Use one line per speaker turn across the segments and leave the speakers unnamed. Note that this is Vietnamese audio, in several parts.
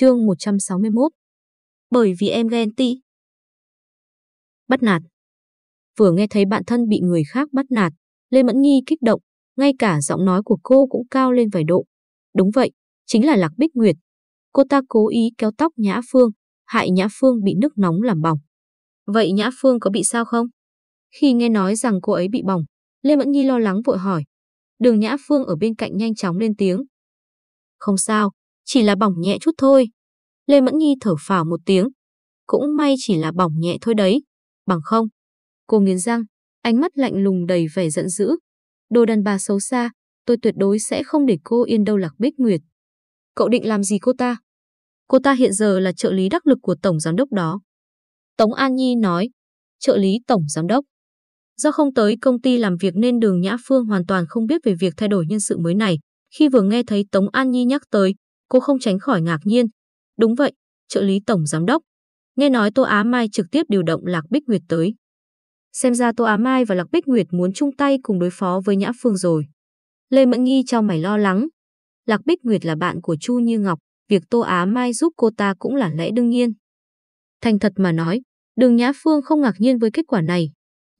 Chương 161 Bởi vì em ghen tị. Bắt nạt Vừa nghe thấy bạn thân bị người khác bắt nạt, Lê Mẫn Nghi kích động, ngay cả giọng nói của cô cũng cao lên vài độ. Đúng vậy, chính là Lạc Bích Nguyệt. Cô ta cố ý kéo tóc Nhã Phương, hại Nhã Phương bị nước nóng làm bỏng. Vậy Nhã Phương có bị sao không? Khi nghe nói rằng cô ấy bị bỏng, Lê Mẫn Nhi lo lắng vội hỏi. Đường Nhã Phương ở bên cạnh nhanh chóng lên tiếng. Không sao, chỉ là bỏng nhẹ chút thôi. Lê Mẫn Nhi thở phào một tiếng. Cũng may chỉ là bỏng nhẹ thôi đấy. Bằng không. Cô nghiến răng, ánh mắt lạnh lùng đầy vẻ giận dữ. Đồ đàn bà xấu xa, tôi tuyệt đối sẽ không để cô yên đâu Lạc Bích Nguyệt. Cậu định làm gì cô ta? Cô ta hiện giờ là trợ lý đắc lực của Tổng Giám đốc đó. Tống An Nhi nói, trợ lý Tổng Giám đốc. Do không tới công ty làm việc nên đường Nhã Phương hoàn toàn không biết về việc thay đổi nhân sự mới này. Khi vừa nghe thấy Tống An Nhi nhắc tới, cô không tránh khỏi ngạc nhiên. Đúng vậy, trợ lý tổng giám đốc. Nghe nói Tô Á Mai trực tiếp điều động Lạc Bích Nguyệt tới. Xem ra Tô Á Mai và Lạc Bích Nguyệt muốn chung tay cùng đối phó với Nhã Phương rồi. Lê Mẫn Nghi cho mày lo lắng. Lạc Bích Nguyệt là bạn của Chu Như Ngọc, việc Tô Á Mai giúp cô ta cũng là lẽ đương nhiên. Thành thật mà nói, đường Nhã Phương không ngạc nhiên với kết quả này.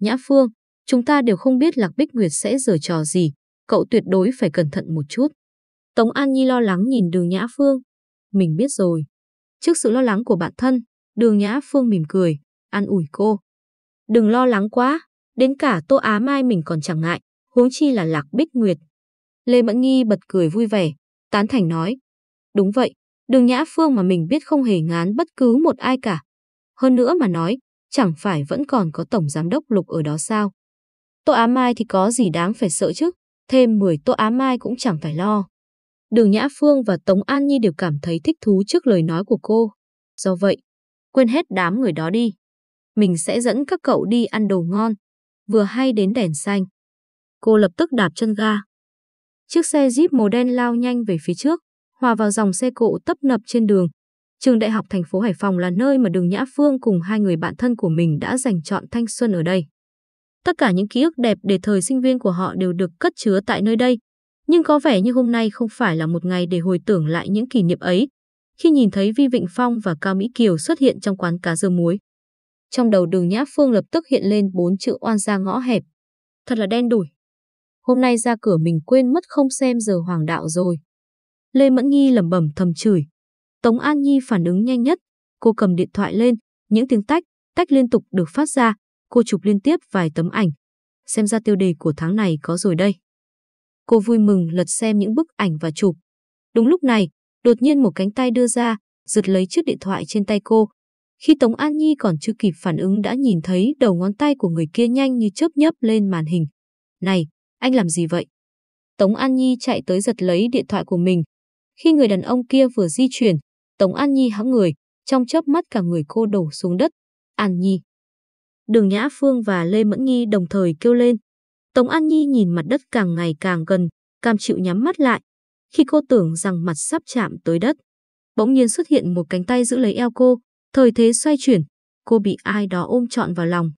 Nhã Phương, chúng ta đều không biết Lạc Bích Nguyệt sẽ giở trò gì, cậu tuyệt đối phải cẩn thận một chút. Tống An Nhi lo lắng nhìn đường Nhã Phương. Mình biết rồi. Trước sự lo lắng của bạn thân, đường Nhã Phương mỉm cười, an ủi cô. Đừng lo lắng quá, đến cả Tô Á Mai mình còn chẳng ngại, huống chi là Lạc Bích Nguyệt. Lê Mẫn Nghi bật cười vui vẻ, tán thành nói. Đúng vậy, đường Nhã Phương mà mình biết không hề ngán bất cứ một ai cả. Hơn nữa mà nói, chẳng phải vẫn còn có Tổng Giám đốc Lục ở đó sao? Tô Á Mai thì có gì đáng phải sợ chứ, thêm 10 Tô Á Mai cũng chẳng phải lo. Đường Nhã Phương và Tống An Nhi đều cảm thấy thích thú trước lời nói của cô. Do vậy, quên hết đám người đó đi. Mình sẽ dẫn các cậu đi ăn đồ ngon, vừa hay đến đèn xanh. Cô lập tức đạp chân ga. Chiếc xe Jeep màu đen lao nhanh về phía trước, hòa vào dòng xe cộ tấp nập trên đường. Trường Đại học thành phố Hải Phòng là nơi mà Đường Nhã Phương cùng hai người bạn thân của mình đã dành chọn thanh xuân ở đây. Tất cả những ký ức đẹp để thời sinh viên của họ đều được cất chứa tại nơi đây, nhưng có vẻ như hôm nay không phải là một ngày để hồi tưởng lại những kỷ niệm ấy, khi nhìn thấy Vi Vịnh Phong và Cao Mỹ Kiều xuất hiện trong quán cá dưa muối. Trong đầu đường Nhã Phương lập tức hiện lên bốn chữ oan gia ngõ hẹp. Thật là đen đủi. Hôm nay ra cửa mình quên mất không xem giờ hoàng đạo rồi. Lê Mẫn Nghi lẩm bẩm thầm chửi. Tống An Nhi phản ứng nhanh nhất. Cô cầm điện thoại lên, những tiếng tách, tách liên tục được phát ra. Cô chụp liên tiếp vài tấm ảnh. Xem ra tiêu đề của tháng này có rồi đây. Cô vui mừng lật xem những bức ảnh và chụp. Đúng lúc này, đột nhiên một cánh tay đưa ra, giật lấy chiếc điện thoại trên tay cô. Khi Tống An Nhi còn chưa kịp phản ứng đã nhìn thấy đầu ngón tay của người kia nhanh như chớp nhấp lên màn hình. Này, anh làm gì vậy? Tống An Nhi chạy tới giật lấy điện thoại của mình. Khi người đàn ông kia vừa di chuyển, Tống An Nhi hãng người, trong chớp mắt cả người cô đổ xuống đất. An Nhi. Đường Nhã Phương và Lê Mẫn Nhi đồng thời kêu lên. Tống An Nhi nhìn mặt đất càng ngày càng gần, cam chịu nhắm mắt lại. Khi cô tưởng rằng mặt sắp chạm tới đất, bỗng nhiên xuất hiện một cánh tay giữ lấy eo cô, thời thế xoay chuyển, cô bị ai đó ôm trọn vào lòng.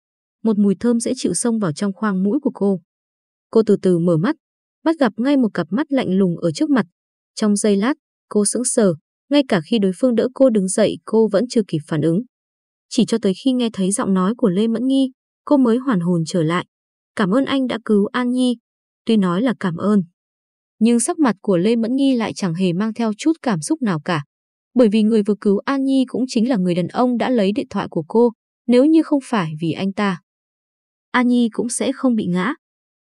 Một mùi thơm dễ chịu xông vào trong khoang mũi của cô. Cô từ từ mở mắt, bắt gặp ngay một cặp mắt lạnh lùng ở trước mặt. Trong giây lát, cô sững sờ, ngay cả khi đối phương đỡ cô đứng dậy cô vẫn chưa kịp phản ứng. Chỉ cho tới khi nghe thấy giọng nói của Lê Mẫn Nghi, cô mới hoàn hồn trở lại. Cảm ơn anh đã cứu An Nhi. Tuy nói là cảm ơn. Nhưng sắc mặt của Lê Mẫn Nhi lại chẳng hề mang theo chút cảm xúc nào cả. Bởi vì người vừa cứu An Nhi cũng chính là người đàn ông đã lấy điện thoại của cô, nếu như không phải vì anh ta. An Nhi cũng sẽ không bị ngã.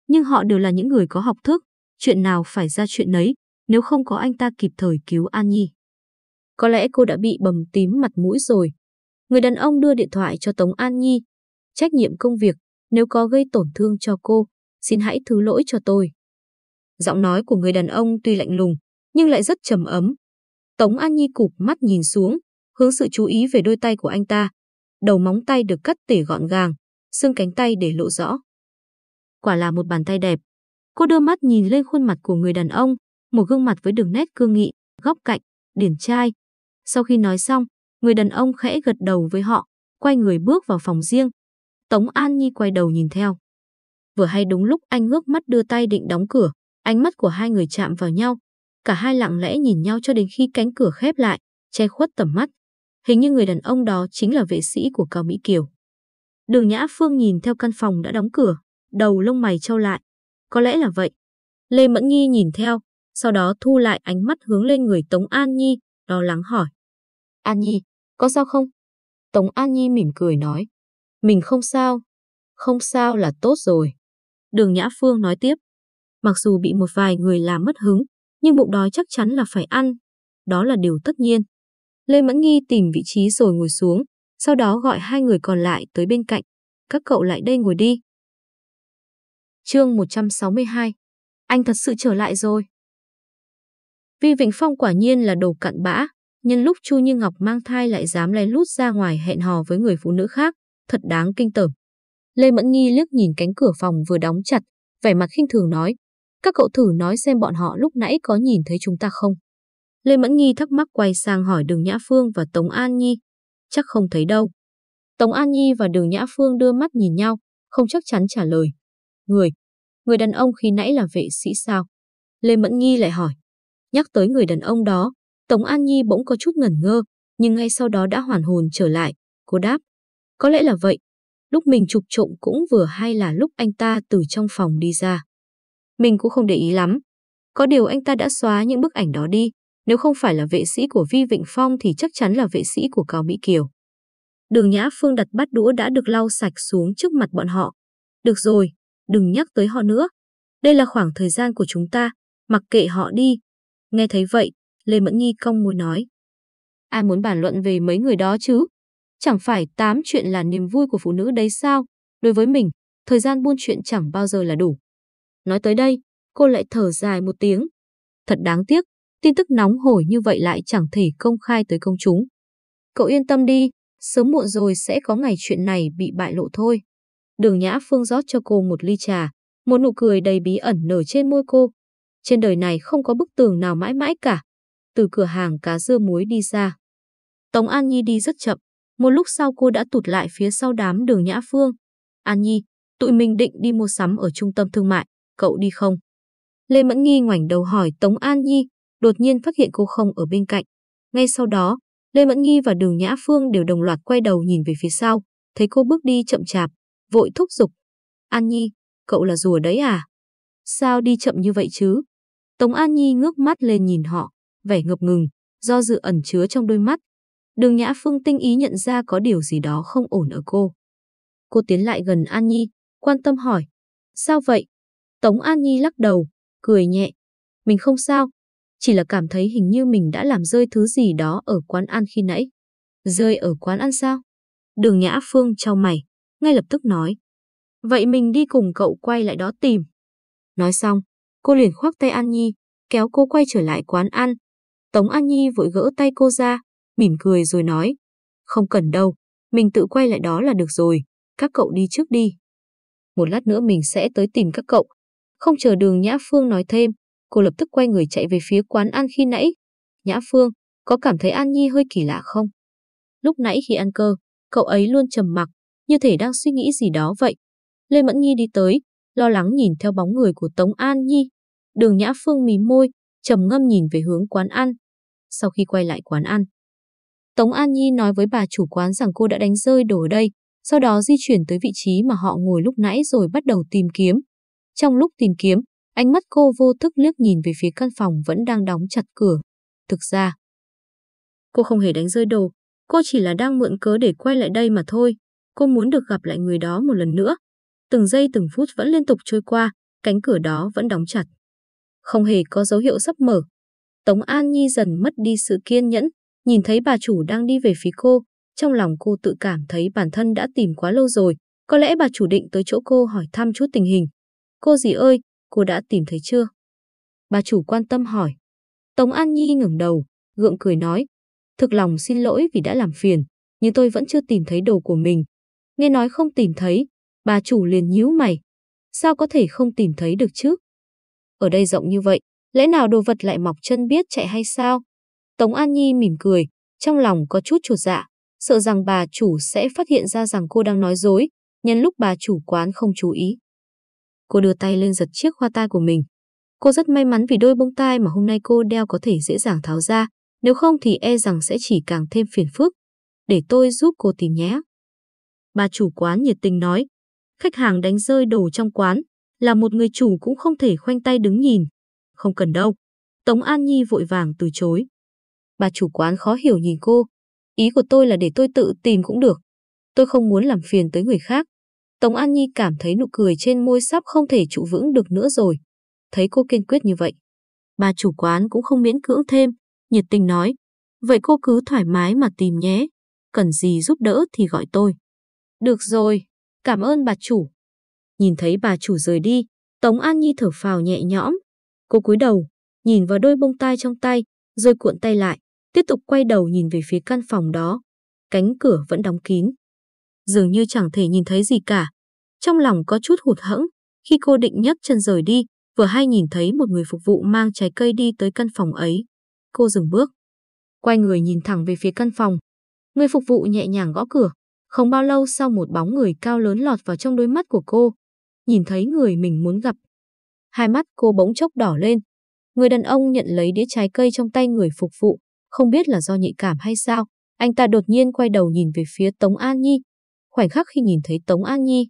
Nhưng họ đều là những người có học thức, chuyện nào phải ra chuyện nấy, nếu không có anh ta kịp thời cứu An Nhi. Có lẽ cô đã bị bầm tím mặt mũi rồi. Người đàn ông đưa điện thoại cho Tống An Nhi. Trách nhiệm công việc, nếu có gây tổn thương cho cô, xin hãy thứ lỗi cho tôi. Giọng nói của người đàn ông tuy lạnh lùng, nhưng lại rất trầm ấm. Tống An Nhi cụp mắt nhìn xuống, hướng sự chú ý về đôi tay của anh ta. Đầu móng tay được cắt tỉa gọn gàng, xương cánh tay để lộ rõ. Quả là một bàn tay đẹp. Cô đưa mắt nhìn lên khuôn mặt của người đàn ông, một gương mặt với đường nét cương nghị, góc cạnh, điển trai. Sau khi nói xong, người đàn ông khẽ gật đầu với họ, quay người bước vào phòng riêng, Tống An Nhi quay đầu nhìn theo. Vừa hay đúng lúc anh ngước mắt đưa tay định đóng cửa, ánh mắt của hai người chạm vào nhau. Cả hai lặng lẽ nhìn nhau cho đến khi cánh cửa khép lại, che khuất tầm mắt. Hình như người đàn ông đó chính là vệ sĩ của Cao Mỹ Kiều. Đường Nhã Phương nhìn theo căn phòng đã đóng cửa, đầu lông mày trao lại. Có lẽ là vậy. Lê Mẫn Nhi nhìn theo, sau đó thu lại ánh mắt hướng lên người Tống An Nhi, lo lắng hỏi. An Nhi, có sao không? Tống An Nhi mỉm cười nói. Mình không sao. Không sao là tốt rồi. Đường Nhã Phương nói tiếp. Mặc dù bị một vài người làm mất hứng, nhưng bụng đói chắc chắn là phải ăn. Đó là điều tất nhiên. Lê Mẫn Nghi tìm vị trí rồi ngồi xuống, sau đó gọi hai người còn lại tới bên cạnh. Các cậu lại đây ngồi đi. Chương 162 Anh thật sự trở lại rồi. Vi Vĩnh Phong quả nhiên là đồ cặn bã, nhân lúc Chu Như Ngọc mang thai lại dám lén lút ra ngoài hẹn hò với người phụ nữ khác, thật đáng kinh tởm. Lê Mẫn Nghi liếc nhìn cánh cửa phòng vừa đóng chặt, vẻ mặt khinh thường nói, các cậu thử nói xem bọn họ lúc nãy có nhìn thấy chúng ta không. Lê Mẫn Nghi thắc mắc quay sang hỏi Đường Nhã Phương và Tống An Nhi, chắc không thấy đâu. Tống An Nhi và Đường Nhã Phương đưa mắt nhìn nhau, không chắc chắn trả lời. Người, người đàn ông khi nãy là vệ sĩ sao? Lê Mẫn Nghi lại hỏi. Nhắc tới người đàn ông đó, Tống An Nhi bỗng có chút ngẩn ngơ, nhưng ngay sau đó đã hoàn hồn trở lại. Cô đáp, có lẽ là vậy. Lúc mình chụp trộm cũng vừa hay là lúc anh ta từ trong phòng đi ra. Mình cũng không để ý lắm. Có điều anh ta đã xóa những bức ảnh đó đi. Nếu không phải là vệ sĩ của Vi Vịnh Phong thì chắc chắn là vệ sĩ của Cao Mỹ Kiều. Đường Nhã Phương đặt bát đũa đã được lau sạch xuống trước mặt bọn họ. Được rồi, đừng nhắc tới họ nữa. Đây là khoảng thời gian của chúng ta, mặc kệ họ đi. Nghe thấy vậy, Lê Mẫn Nhi cong môi nói. Ai muốn bàn luận về mấy người đó chứ? Chẳng phải tám chuyện là niềm vui của phụ nữ đấy sao? Đối với mình, thời gian buôn chuyện chẳng bao giờ là đủ. Nói tới đây, cô lại thở dài một tiếng. Thật đáng tiếc, tin tức nóng hổi như vậy lại chẳng thể công khai tới công chúng. Cậu yên tâm đi, sớm muộn rồi sẽ có ngày chuyện này bị bại lộ thôi. Đường Nhã Phương rót cho cô một ly trà, một nụ cười đầy bí ẩn nở trên môi cô. Trên đời này không có bức tường nào mãi mãi cả. Từ cửa hàng cá dưa muối đi ra. Tống An Nhi đi rất chậm, một lúc sau cô đã tụt lại phía sau đám đường Nhã Phương. An Nhi, tụi mình định đi mua sắm ở trung tâm thương mại, cậu đi không? Lê Mẫn Nghi ngoảnh đầu hỏi Tống An Nhi, đột nhiên phát hiện cô không ở bên cạnh. Ngay sau đó, Lê Mẫn Nghi và Đường Nhã Phương đều đồng loạt quay đầu nhìn về phía sau, thấy cô bước đi chậm chạp, vội thúc giục. An Nhi, cậu là rùa đấy à? Sao đi chậm như vậy chứ? Tống An Nhi ngước mắt lên nhìn họ, vẻ ngập ngừng, do dự ẩn chứa trong đôi mắt. Đường Nhã Phương tinh ý nhận ra có điều gì đó không ổn ở cô. Cô tiến lại gần An Nhi, quan tâm hỏi. Sao vậy? Tống An Nhi lắc đầu, cười nhẹ. Mình không sao, chỉ là cảm thấy hình như mình đã làm rơi thứ gì đó ở quán ăn khi nãy. Rơi ở quán ăn sao? Đường Nhã Phương trao mày, ngay lập tức nói. Vậy mình đi cùng cậu quay lại đó tìm. Nói xong, cô liền khoác tay An Nhi, kéo cô quay trở lại quán ăn. Tống An Nhi vội gỡ tay cô ra, mỉm cười rồi nói. Không cần đâu, mình tự quay lại đó là được rồi, các cậu đi trước đi. Một lát nữa mình sẽ tới tìm các cậu. Không chờ đường Nhã Phương nói thêm, cô lập tức quay người chạy về phía quán ăn khi nãy. Nhã Phương, có cảm thấy An Nhi hơi kỳ lạ không? Lúc nãy khi ăn cơ, cậu ấy luôn trầm mặc, như thể đang suy nghĩ gì đó vậy. Lê Mẫn Nhi đi tới, lo lắng nhìn theo bóng người của Tống An Nhi. Đường Nhã Phương mí môi, trầm ngâm nhìn về hướng quán ăn. Sau khi quay lại quán ăn, Tống An Nhi nói với bà chủ quán rằng cô đã đánh rơi đồ ở đây, sau đó di chuyển tới vị trí mà họ ngồi lúc nãy rồi bắt đầu tìm kiếm. Trong lúc tìm kiếm, ánh mắt cô vô thức liếc nhìn về phía căn phòng vẫn đang đóng chặt cửa. Thực ra, cô không hề đánh rơi đồ, cô chỉ là đang mượn cớ để quay lại đây mà thôi. Cô muốn được gặp lại người đó một lần nữa. Từng giây từng phút vẫn liên tục trôi qua, cánh cửa đó vẫn đóng chặt. Không hề có dấu hiệu sắp mở. Tống An Nhi dần mất đi sự kiên nhẫn, nhìn thấy bà chủ đang đi về phía cô, trong lòng cô tự cảm thấy bản thân đã tìm quá lâu rồi, có lẽ bà chủ định tới chỗ cô hỏi thăm chút tình hình. Cô gì ơi, cô đã tìm thấy chưa? Bà chủ quan tâm hỏi. Tống An Nhi ngẩng đầu, gượng cười nói. Thực lòng xin lỗi vì đã làm phiền, nhưng tôi vẫn chưa tìm thấy đồ của mình. Nghe nói không tìm thấy, bà chủ liền nhíu mày. Sao có thể không tìm thấy được chứ? Ở đây rộng như vậy, lẽ nào đồ vật lại mọc chân biết chạy hay sao? Tống An Nhi mỉm cười, trong lòng có chút chuột dạ, sợ rằng bà chủ sẽ phát hiện ra rằng cô đang nói dối, nhân lúc bà chủ quán không chú ý. Cô đưa tay lên giật chiếc hoa tai của mình. Cô rất may mắn vì đôi bông tai mà hôm nay cô đeo có thể dễ dàng tháo ra, Nếu không thì e rằng sẽ chỉ càng thêm phiền phức. Để tôi giúp cô tìm nhé. Bà chủ quán nhiệt tình nói. Khách hàng đánh rơi đồ trong quán, là một người chủ cũng không thể khoanh tay đứng nhìn. Không cần đâu. Tống An Nhi vội vàng từ chối. Bà chủ quán khó hiểu nhìn cô. Ý của tôi là để tôi tự tìm cũng được. Tôi không muốn làm phiền tới người khác. Tống An Nhi cảm thấy nụ cười trên môi sắp không thể trụ vững được nữa rồi. Thấy cô kiên quyết như vậy. Bà chủ quán cũng không miễn cưỡng thêm, nhiệt tình nói. Vậy cô cứ thoải mái mà tìm nhé. Cần gì giúp đỡ thì gọi tôi. Được rồi, cảm ơn bà chủ. Nhìn thấy bà chủ rời đi, Tống An Nhi thở phào nhẹ nhõm. Cô cúi đầu, nhìn vào đôi bông tai trong tay, rồi cuộn tay lại, tiếp tục quay đầu nhìn về phía căn phòng đó. Cánh cửa vẫn đóng kín. Dường như chẳng thể nhìn thấy gì cả. Trong lòng có chút hụt hẫng, khi cô định nhấc chân rời đi, vừa hay nhìn thấy một người phục vụ mang trái cây đi tới căn phòng ấy. Cô dừng bước. Quay người nhìn thẳng về phía căn phòng. Người phục vụ nhẹ nhàng gõ cửa. Không bao lâu sau một bóng người cao lớn lọt vào trong đôi mắt của cô. Nhìn thấy người mình muốn gặp. Hai mắt cô bỗng chốc đỏ lên. Người đàn ông nhận lấy đĩa trái cây trong tay người phục vụ. Không biết là do nhạy cảm hay sao, anh ta đột nhiên quay đầu nhìn về phía Tống An Nhi. Khoảnh khắc khi nhìn thấy Tống An Nhi,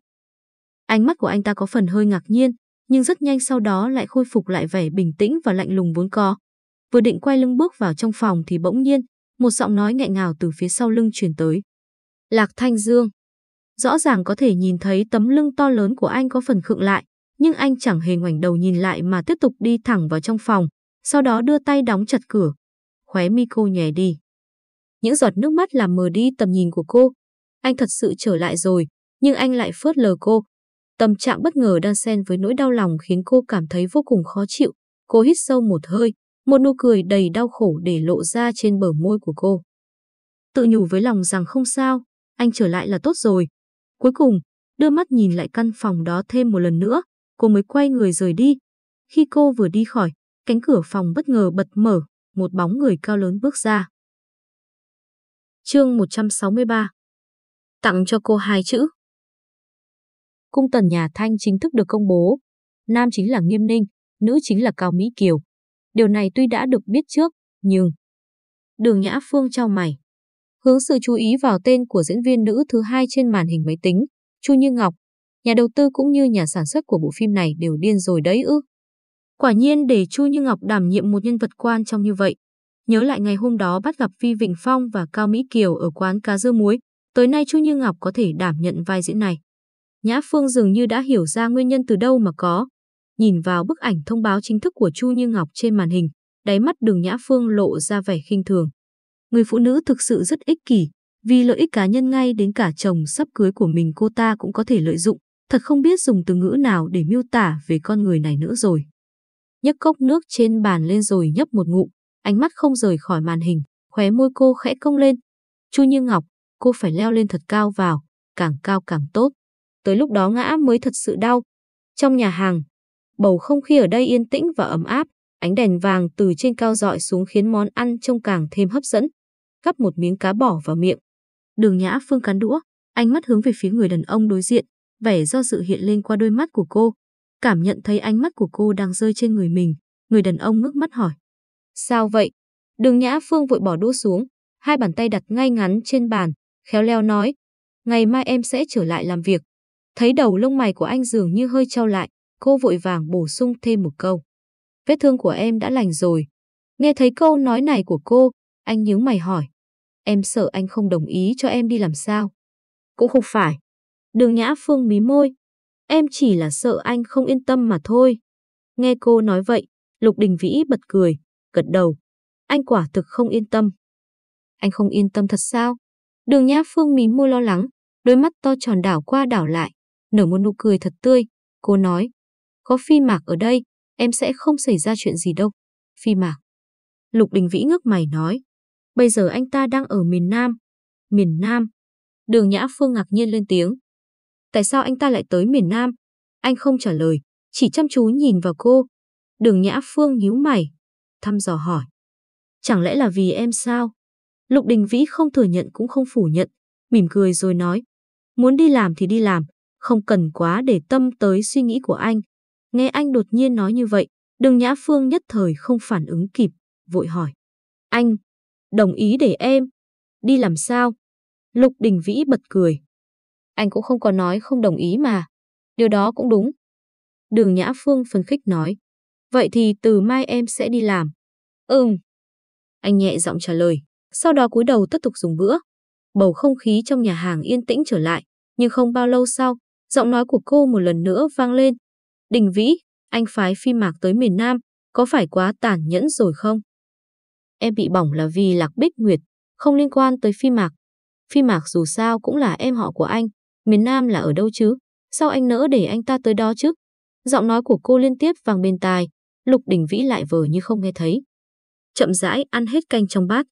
ánh mắt của anh ta có phần hơi ngạc nhiên, nhưng rất nhanh sau đó lại khôi phục lại vẻ bình tĩnh và lạnh lùng vốn có. Vừa định quay lưng bước vào trong phòng thì bỗng nhiên, một giọng nói nghẹn ngào từ phía sau lưng truyền tới. Lạc Thanh Dương. Rõ ràng có thể nhìn thấy tấm lưng to lớn của anh có phần khựng lại, nhưng anh chẳng hề ngoảnh đầu nhìn lại mà tiếp tục đi thẳng vào trong phòng, sau đó đưa tay đóng chặt cửa. Khóe mi cô nhè đi. Những giọt nước mắt làm mờ đi tầm nhìn của cô. Anh thật sự trở lại rồi, nhưng anh lại phớt lờ cô. Tâm trạng bất ngờ đan xen với nỗi đau lòng khiến cô cảm thấy vô cùng khó chịu. Cô hít sâu một hơi, một nụ cười đầy đau khổ để lộ ra trên bờ môi của cô. Tự nhủ với lòng rằng không sao, anh trở lại là tốt rồi. Cuối cùng, đưa mắt nhìn lại căn phòng đó thêm một lần nữa, cô mới quay người rời đi. Khi cô vừa đi khỏi, cánh cửa phòng bất ngờ bật mở, một bóng người cao lớn bước ra. Chương 163 Tặng cho cô hai chữ. Cung tần nhà Thanh chính thức được công bố. Nam chính là Nghiêm Ninh, nữ chính là Cao Mỹ Kiều. Điều này tuy đã được biết trước, nhưng... Đường Nhã Phương trao mày. Hướng sự chú ý vào tên của diễn viên nữ thứ hai trên màn hình máy tính, Chu Như Ngọc. Nhà đầu tư cũng như nhà sản xuất của bộ phim này đều điên rồi đấy ư. Quả nhiên để Chu Như Ngọc đảm nhiệm một nhân vật quan trọng như vậy. Nhớ lại ngày hôm đó bắt gặp Phi Vịnh Phong và Cao Mỹ Kiều ở quán cá dưa muối, tới nay Chu Như Ngọc có thể đảm nhận vai diễn này. Nhã Phương dường như đã hiểu ra nguyên nhân từ đâu mà có. Nhìn vào bức ảnh thông báo chính thức của Chu Như Ngọc trên màn hình, đáy mắt đường Nhã Phương lộ ra vẻ khinh thường. Người phụ nữ thực sự rất ích kỷ, vì lợi ích cá nhân ngay đến cả chồng sắp cưới của mình cô ta cũng có thể lợi dụng, thật không biết dùng từ ngữ nào để miêu tả về con người này nữa rồi. Nhấc cốc nước trên bàn lên rồi nhấp một ngụm, ánh mắt không rời khỏi màn hình, khóe môi cô khẽ cong lên. Chu Như Ngọc, cô phải leo lên thật cao vào, càng cao càng tốt. Tới lúc đó ngã mới thật sự đau. Trong nhà hàng, bầu không khí ở đây yên tĩnh và ấm áp, ánh đèn vàng từ trên cao dọi xuống khiến món ăn trông càng thêm hấp dẫn. Gắp một miếng cá bỏ vào miệng. Đường Nhã Phương cắn đũa, ánh mắt hướng về phía người đàn ông đối diện, vẻ do dự hiện lên qua đôi mắt của cô. Cảm nhận thấy ánh mắt của cô đang rơi trên người mình, người đàn ông ngước mắt hỏi. Sao vậy? Đường Nhã Phương vội bỏ đũa xuống, hai bàn tay đặt ngay ngắn trên bàn, khéo léo nói. Ngày mai em sẽ trở lại làm việc. Thấy đầu lông mày của anh dường như hơi trao lại, cô vội vàng bổ sung thêm một câu. Vết thương của em đã lành rồi. Nghe thấy câu nói này của cô, anh nhướng mày hỏi. Em sợ anh không đồng ý cho em đi làm sao? Cũng không phải. Đường Nhã Phương mí môi. Em chỉ là sợ anh không yên tâm mà thôi. Nghe cô nói vậy, Lục Đình Vĩ bật cười, gật đầu. Anh quả thực không yên tâm. Anh không yên tâm thật sao? Đường Nhã Phương mí môi lo lắng, đôi mắt to tròn đảo qua đảo lại, nở một nụ cười thật tươi. Cô nói, có phi mạc ở đây, em sẽ không xảy ra chuyện gì đâu. Phi mạc. Lục Đình Vĩ ngước mày nói, bây giờ anh ta đang ở miền Nam. Miền Nam. Đường Nhã Phương ngạc nhiên lên tiếng. Tại sao anh ta lại tới miền Nam? Anh không trả lời, chỉ chăm chú nhìn vào cô. Đường Nhã Phương nhíu mày, thăm dò hỏi. Chẳng lẽ là vì em sao? Lục Đình Vĩ không thừa nhận cũng không phủ nhận, mỉm cười rồi nói. Muốn đi làm thì đi làm, không cần quá để tâm tới suy nghĩ của anh. Nghe anh đột nhiên nói như vậy, đường Nhã Phương nhất thời không phản ứng kịp, vội hỏi. Anh, đồng ý để em. Đi làm sao? Lục Đình Vĩ bật cười. Anh cũng không có nói không đồng ý mà. Điều đó cũng đúng. Đường Nhã Phương phấn khích nói. Vậy thì từ mai em sẽ đi làm. Ừm. Anh nhẹ giọng trả lời. Sau đó cúi đầu tiếp tục dùng bữa. Bầu không khí trong nhà hàng yên tĩnh trở lại. Nhưng không bao lâu sau, giọng nói của cô một lần nữa vang lên. Đình Vĩ, anh phái phi mạc tới miền Nam, có phải quá tàn nhẫn rồi không? Em bị bỏng là vì Lạc Bích Nguyệt, không liên quan tới phi mạc. Phi mạc dù sao cũng là em họ của anh, miền Nam là ở đâu chứ? Sao anh nỡ để anh ta tới đó chứ? Giọng nói của cô liên tiếp vang bên tai, Lục Đình Vĩ lại vờ như không nghe thấy. Chậm rãi ăn hết canh trong bát,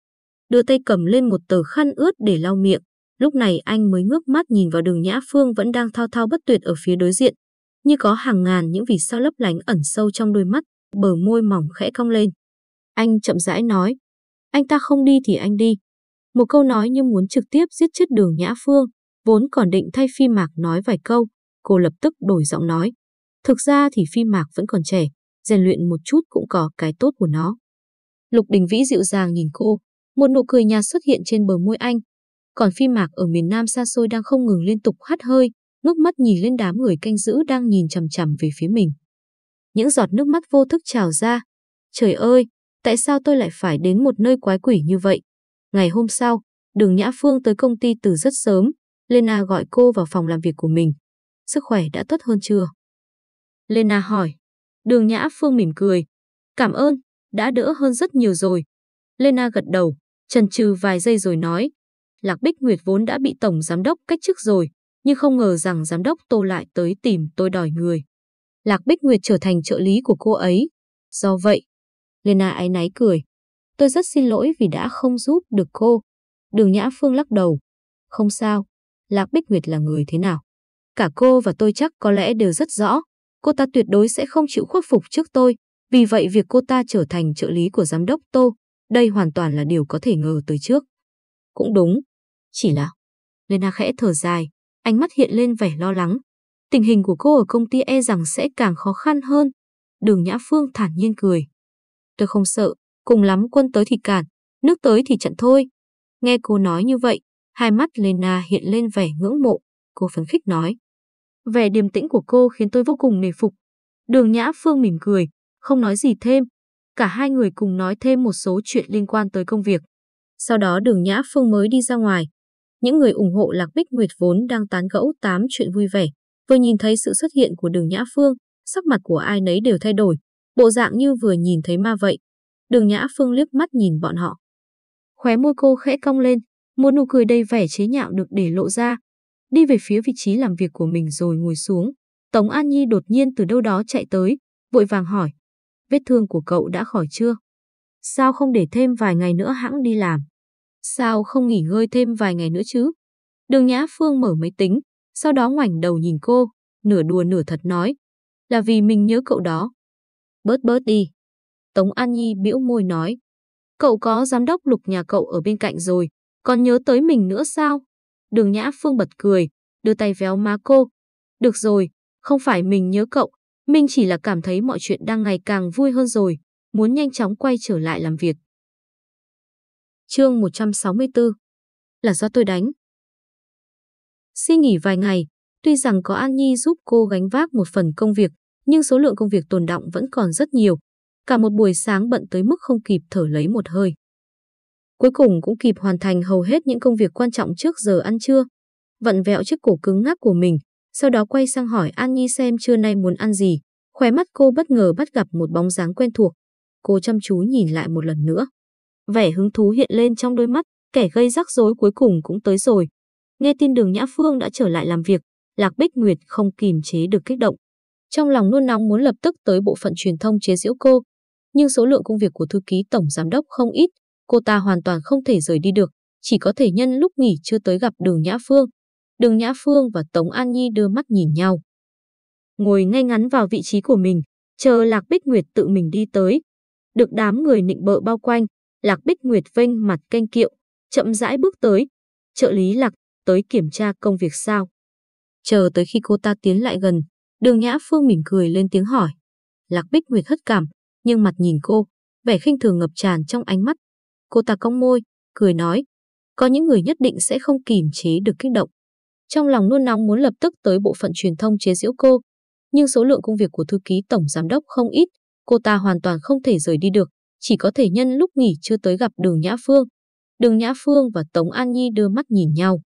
đưa tay cầm lên một tờ khăn ướt để lau miệng. Lúc này anh mới ngước mắt nhìn vào đường Nhã Phương vẫn đang thao thao bất tuyệt ở phía đối diện, như có hàng ngàn những vì sao lấp lánh ẩn sâu trong đôi mắt, bờ môi mỏng khẽ cong lên. Anh chậm rãi nói, anh ta không đi thì anh đi. Một câu nói như muốn trực tiếp giết chết đường Nhã Phương, vốn còn định thay phi mạc nói vài câu, cô lập tức đổi giọng nói. Thực ra thì phi mạc vẫn còn trẻ, rèn luyện một chút cũng có cái tốt của nó. Lục Đình Vĩ dịu dàng nhìn cô, một nụ cười nhạt xuất hiện trên bờ môi anh. Còn phi mạc ở miền Nam xa xôi đang không ngừng liên tục hắt hơi, ngước mắt nhìn lên đám người canh giữ đang nhìn chằm chằm về phía mình. Những giọt nước mắt vô thức trào ra. Trời ơi, tại sao tôi lại phải đến một nơi quái quỷ như vậy? Ngày hôm sau, đường Nhã Phương tới công ty từ rất sớm. Lena gọi cô vào phòng làm việc của mình. Sức khỏe đã tốt hơn chưa? Lena hỏi. Đường Nhã Phương mỉm cười. Cảm ơn, đã đỡ hơn rất nhiều rồi. Lena gật đầu, chần chừ vài giây rồi nói. Lạc Bích Nguyệt vốn đã bị Tổng Giám đốc cách chức rồi, nhưng không ngờ rằng Giám đốc Tô lại tới tìm tôi đòi người. Lạc Bích Nguyệt trở thành trợ lý của cô ấy. Do vậy, Lena áy náy cười. Tôi rất xin lỗi vì đã không giúp được cô. Đường Nhã Phương lắc đầu. Không sao, Lạc Bích Nguyệt là người thế nào? Cả cô và tôi chắc có lẽ đều rất rõ. Cô ta tuyệt đối sẽ không chịu khuất phục trước tôi. Vì vậy việc cô ta trở thành trợ lý của giám đốc Tô, đây hoàn toàn là điều có thể ngờ tới trước. Cũng đúng. Chỉ là... Lena khẽ thở dài, ánh mắt hiện lên vẻ lo lắng. Tình hình của cô ở công ty e rằng sẽ càng khó khăn hơn. Đường Nhã Phương thản nhiên cười. Tôi không sợ, cùng lắm quân tới thì cản, nước tới thì chặn thôi. Nghe cô nói như vậy, hai mắt Lena hiện lên vẻ ngưỡng mộ, cô phấn khích nói. Vẻ điềm tĩnh của cô khiến tôi vô cùng nể phục. Đường Nhã Phương mỉm cười, không nói gì thêm. Cả hai người cùng nói thêm một số chuyện liên quan tới công việc. Sau đó đường Nhã Phương mới đi ra ngoài. Những người ủng hộ Lạc Bích Nguyệt vốn đang tán gẫu tám chuyện vui vẻ. Vừa nhìn thấy sự xuất hiện của đường Nhã Phương, sắc mặt của ai nấy đều thay đổi. Bộ dạng như vừa nhìn thấy ma vậy. Đường Nhã Phương liếc mắt nhìn bọn họ. Khóe môi cô khẽ cong lên, một nụ cười đầy vẻ chế nhạo được để lộ ra. Đi về phía vị trí làm việc của mình rồi ngồi xuống. Tống An Nhi đột nhiên từ đâu đó chạy tới, vội vàng hỏi. Vết thương của cậu đã khỏi chưa? Sao không để thêm vài ngày nữa hãng đi làm? Sao không nghỉ ngơi thêm vài ngày nữa chứ? Đường Nhã Phương mở máy tính, sau đó ngoảnh đầu nhìn cô, nửa đùa nửa thật nói. Là vì mình nhớ cậu đó. Bớt bớt đi. Tống An Nhi bĩu môi nói. Cậu có giám đốc lục nhà cậu ở bên cạnh rồi, còn nhớ tới mình nữa sao? Đường Nhã Phương bật cười, đưa tay véo má cô. Được rồi, không phải mình nhớ cậu, mình chỉ là cảm thấy mọi chuyện đang ngày càng vui hơn rồi, muốn nhanh chóng quay trở lại làm việc. Chương 164 Là do tôi đánh. Xin nghỉ vài ngày, tuy rằng có An Nhi giúp cô gánh vác một phần công việc, nhưng số lượng công việc tồn động vẫn còn rất nhiều. Cả một buổi sáng bận tới mức không kịp thở lấy một hơi. Cuối cùng cũng kịp hoàn thành hầu hết những công việc quan trọng trước giờ ăn trưa. Vặn vẹo chiếc cổ cứng ngắc của mình, sau đó quay sang hỏi An Nhi xem trưa nay muốn ăn gì. Khóe mắt cô bất ngờ bắt gặp một bóng dáng quen thuộc. Cô chăm chú nhìn lại một lần nữa. Vẻ hứng thú hiện lên trong đôi mắt, kẻ gây rắc rối cuối cùng cũng tới rồi. Nghe tin đường Nhã Phương đã trở lại làm việc, Lạc Bích Nguyệt không kìm chế được kích động. Trong lòng nôn nóng muốn lập tức tới bộ phận truyền thông chế giễu cô. Nhưng số lượng công việc của thư ký tổng giám đốc không ít, cô ta hoàn toàn không thể rời đi được, chỉ có thể nhân lúc nghỉ chưa tới gặp đường Nhã Phương. Đường Nhã Phương và Tống An Nhi đưa mắt nhìn nhau. Ngồi ngay ngắn vào vị trí của mình, chờ Lạc Bích Nguyệt tự mình đi tới. Được đám người nịnh bợ bao quanh, Lạc Bích Nguyệt vênh mặt canh kiệu, chậm rãi bước tới. Trợ lý Lạc tới kiểm tra công việc sao. Chờ tới khi cô ta tiến lại gần, đường Nhã Phương mỉm cười lên tiếng hỏi. Lạc Bích Nguyệt hất cảm, nhưng mặt nhìn cô, vẻ khinh thường ngập tràn trong ánh mắt. Cô ta cong môi, cười nói, có những người nhất định sẽ không kìm chế được kích động. Trong lòng luôn nóng muốn lập tức tới bộ phận truyền thông chế giễu cô, nhưng số lượng công việc của thư ký tổng giám đốc không ít, cô ta hoàn toàn không thể rời đi được, chỉ có thể nhân lúc nghỉ chưa tới gặp Đường Nhã Phương. Đường Nhã Phương và Tống An Nhi đưa mắt nhìn nhau.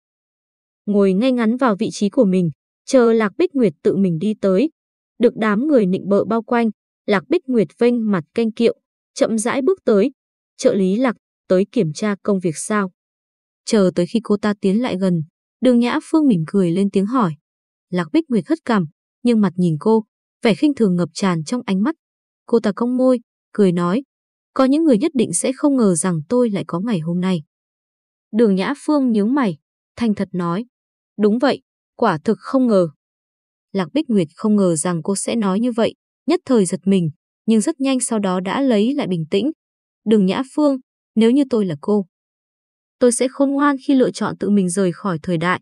Ngồi ngay ngắn vào vị trí của mình, chờ Lạc Bích Nguyệt tự mình đi tới. Được đám người nịnh bợ bao quanh, Lạc Bích Nguyệt vênh mặt canh kiệu, chậm rãi bước tới. Trợ lý Lạc tới kiểm tra công việc sao. Chờ tới khi cô ta tiến lại gần, đường Nhã Phương mỉm cười lên tiếng hỏi. Lạc Bích Nguyệt hất cằm, nhưng mặt nhìn cô, vẻ khinh thường ngập tràn trong ánh mắt. Cô ta cong môi, cười nói, có những người nhất định sẽ không ngờ rằng tôi lại có ngày hôm nay. Đường Nhã Phương nhướng mày, thành thật nói, đúng vậy, quả thực không ngờ. Lạc Bích Nguyệt không ngờ rằng cô sẽ nói như vậy, nhất thời giật mình, nhưng rất nhanh sau đó đã lấy lại bình tĩnh. Đường Nhã Phương, nếu như tôi là cô, tôi sẽ khôn ngoan khi lựa chọn tự mình rời khỏi thời đại.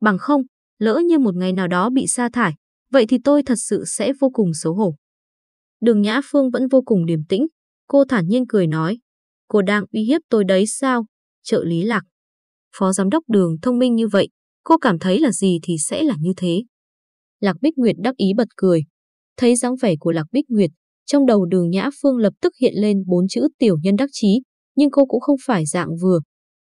Bằng không, lỡ như một ngày nào đó bị sa thải, vậy thì tôi thật sự sẽ vô cùng xấu hổ. Đường Nhã Phương vẫn vô cùng điềm tĩnh, cô thản nhiên cười nói, cô đang uy hiếp tôi đấy sao, trợ lý lạc. Phó giám đốc đường thông minh như vậy, cô cảm thấy là gì thì sẽ là như thế. Lạc Bích Nguyệt đắc ý bật cười. Thấy dáng vẻ của Lạc Bích Nguyệt, trong đầu đường Nhã Phương lập tức hiện lên bốn chữ tiểu nhân đắc chí, nhưng cô cũng không phải dạng vừa.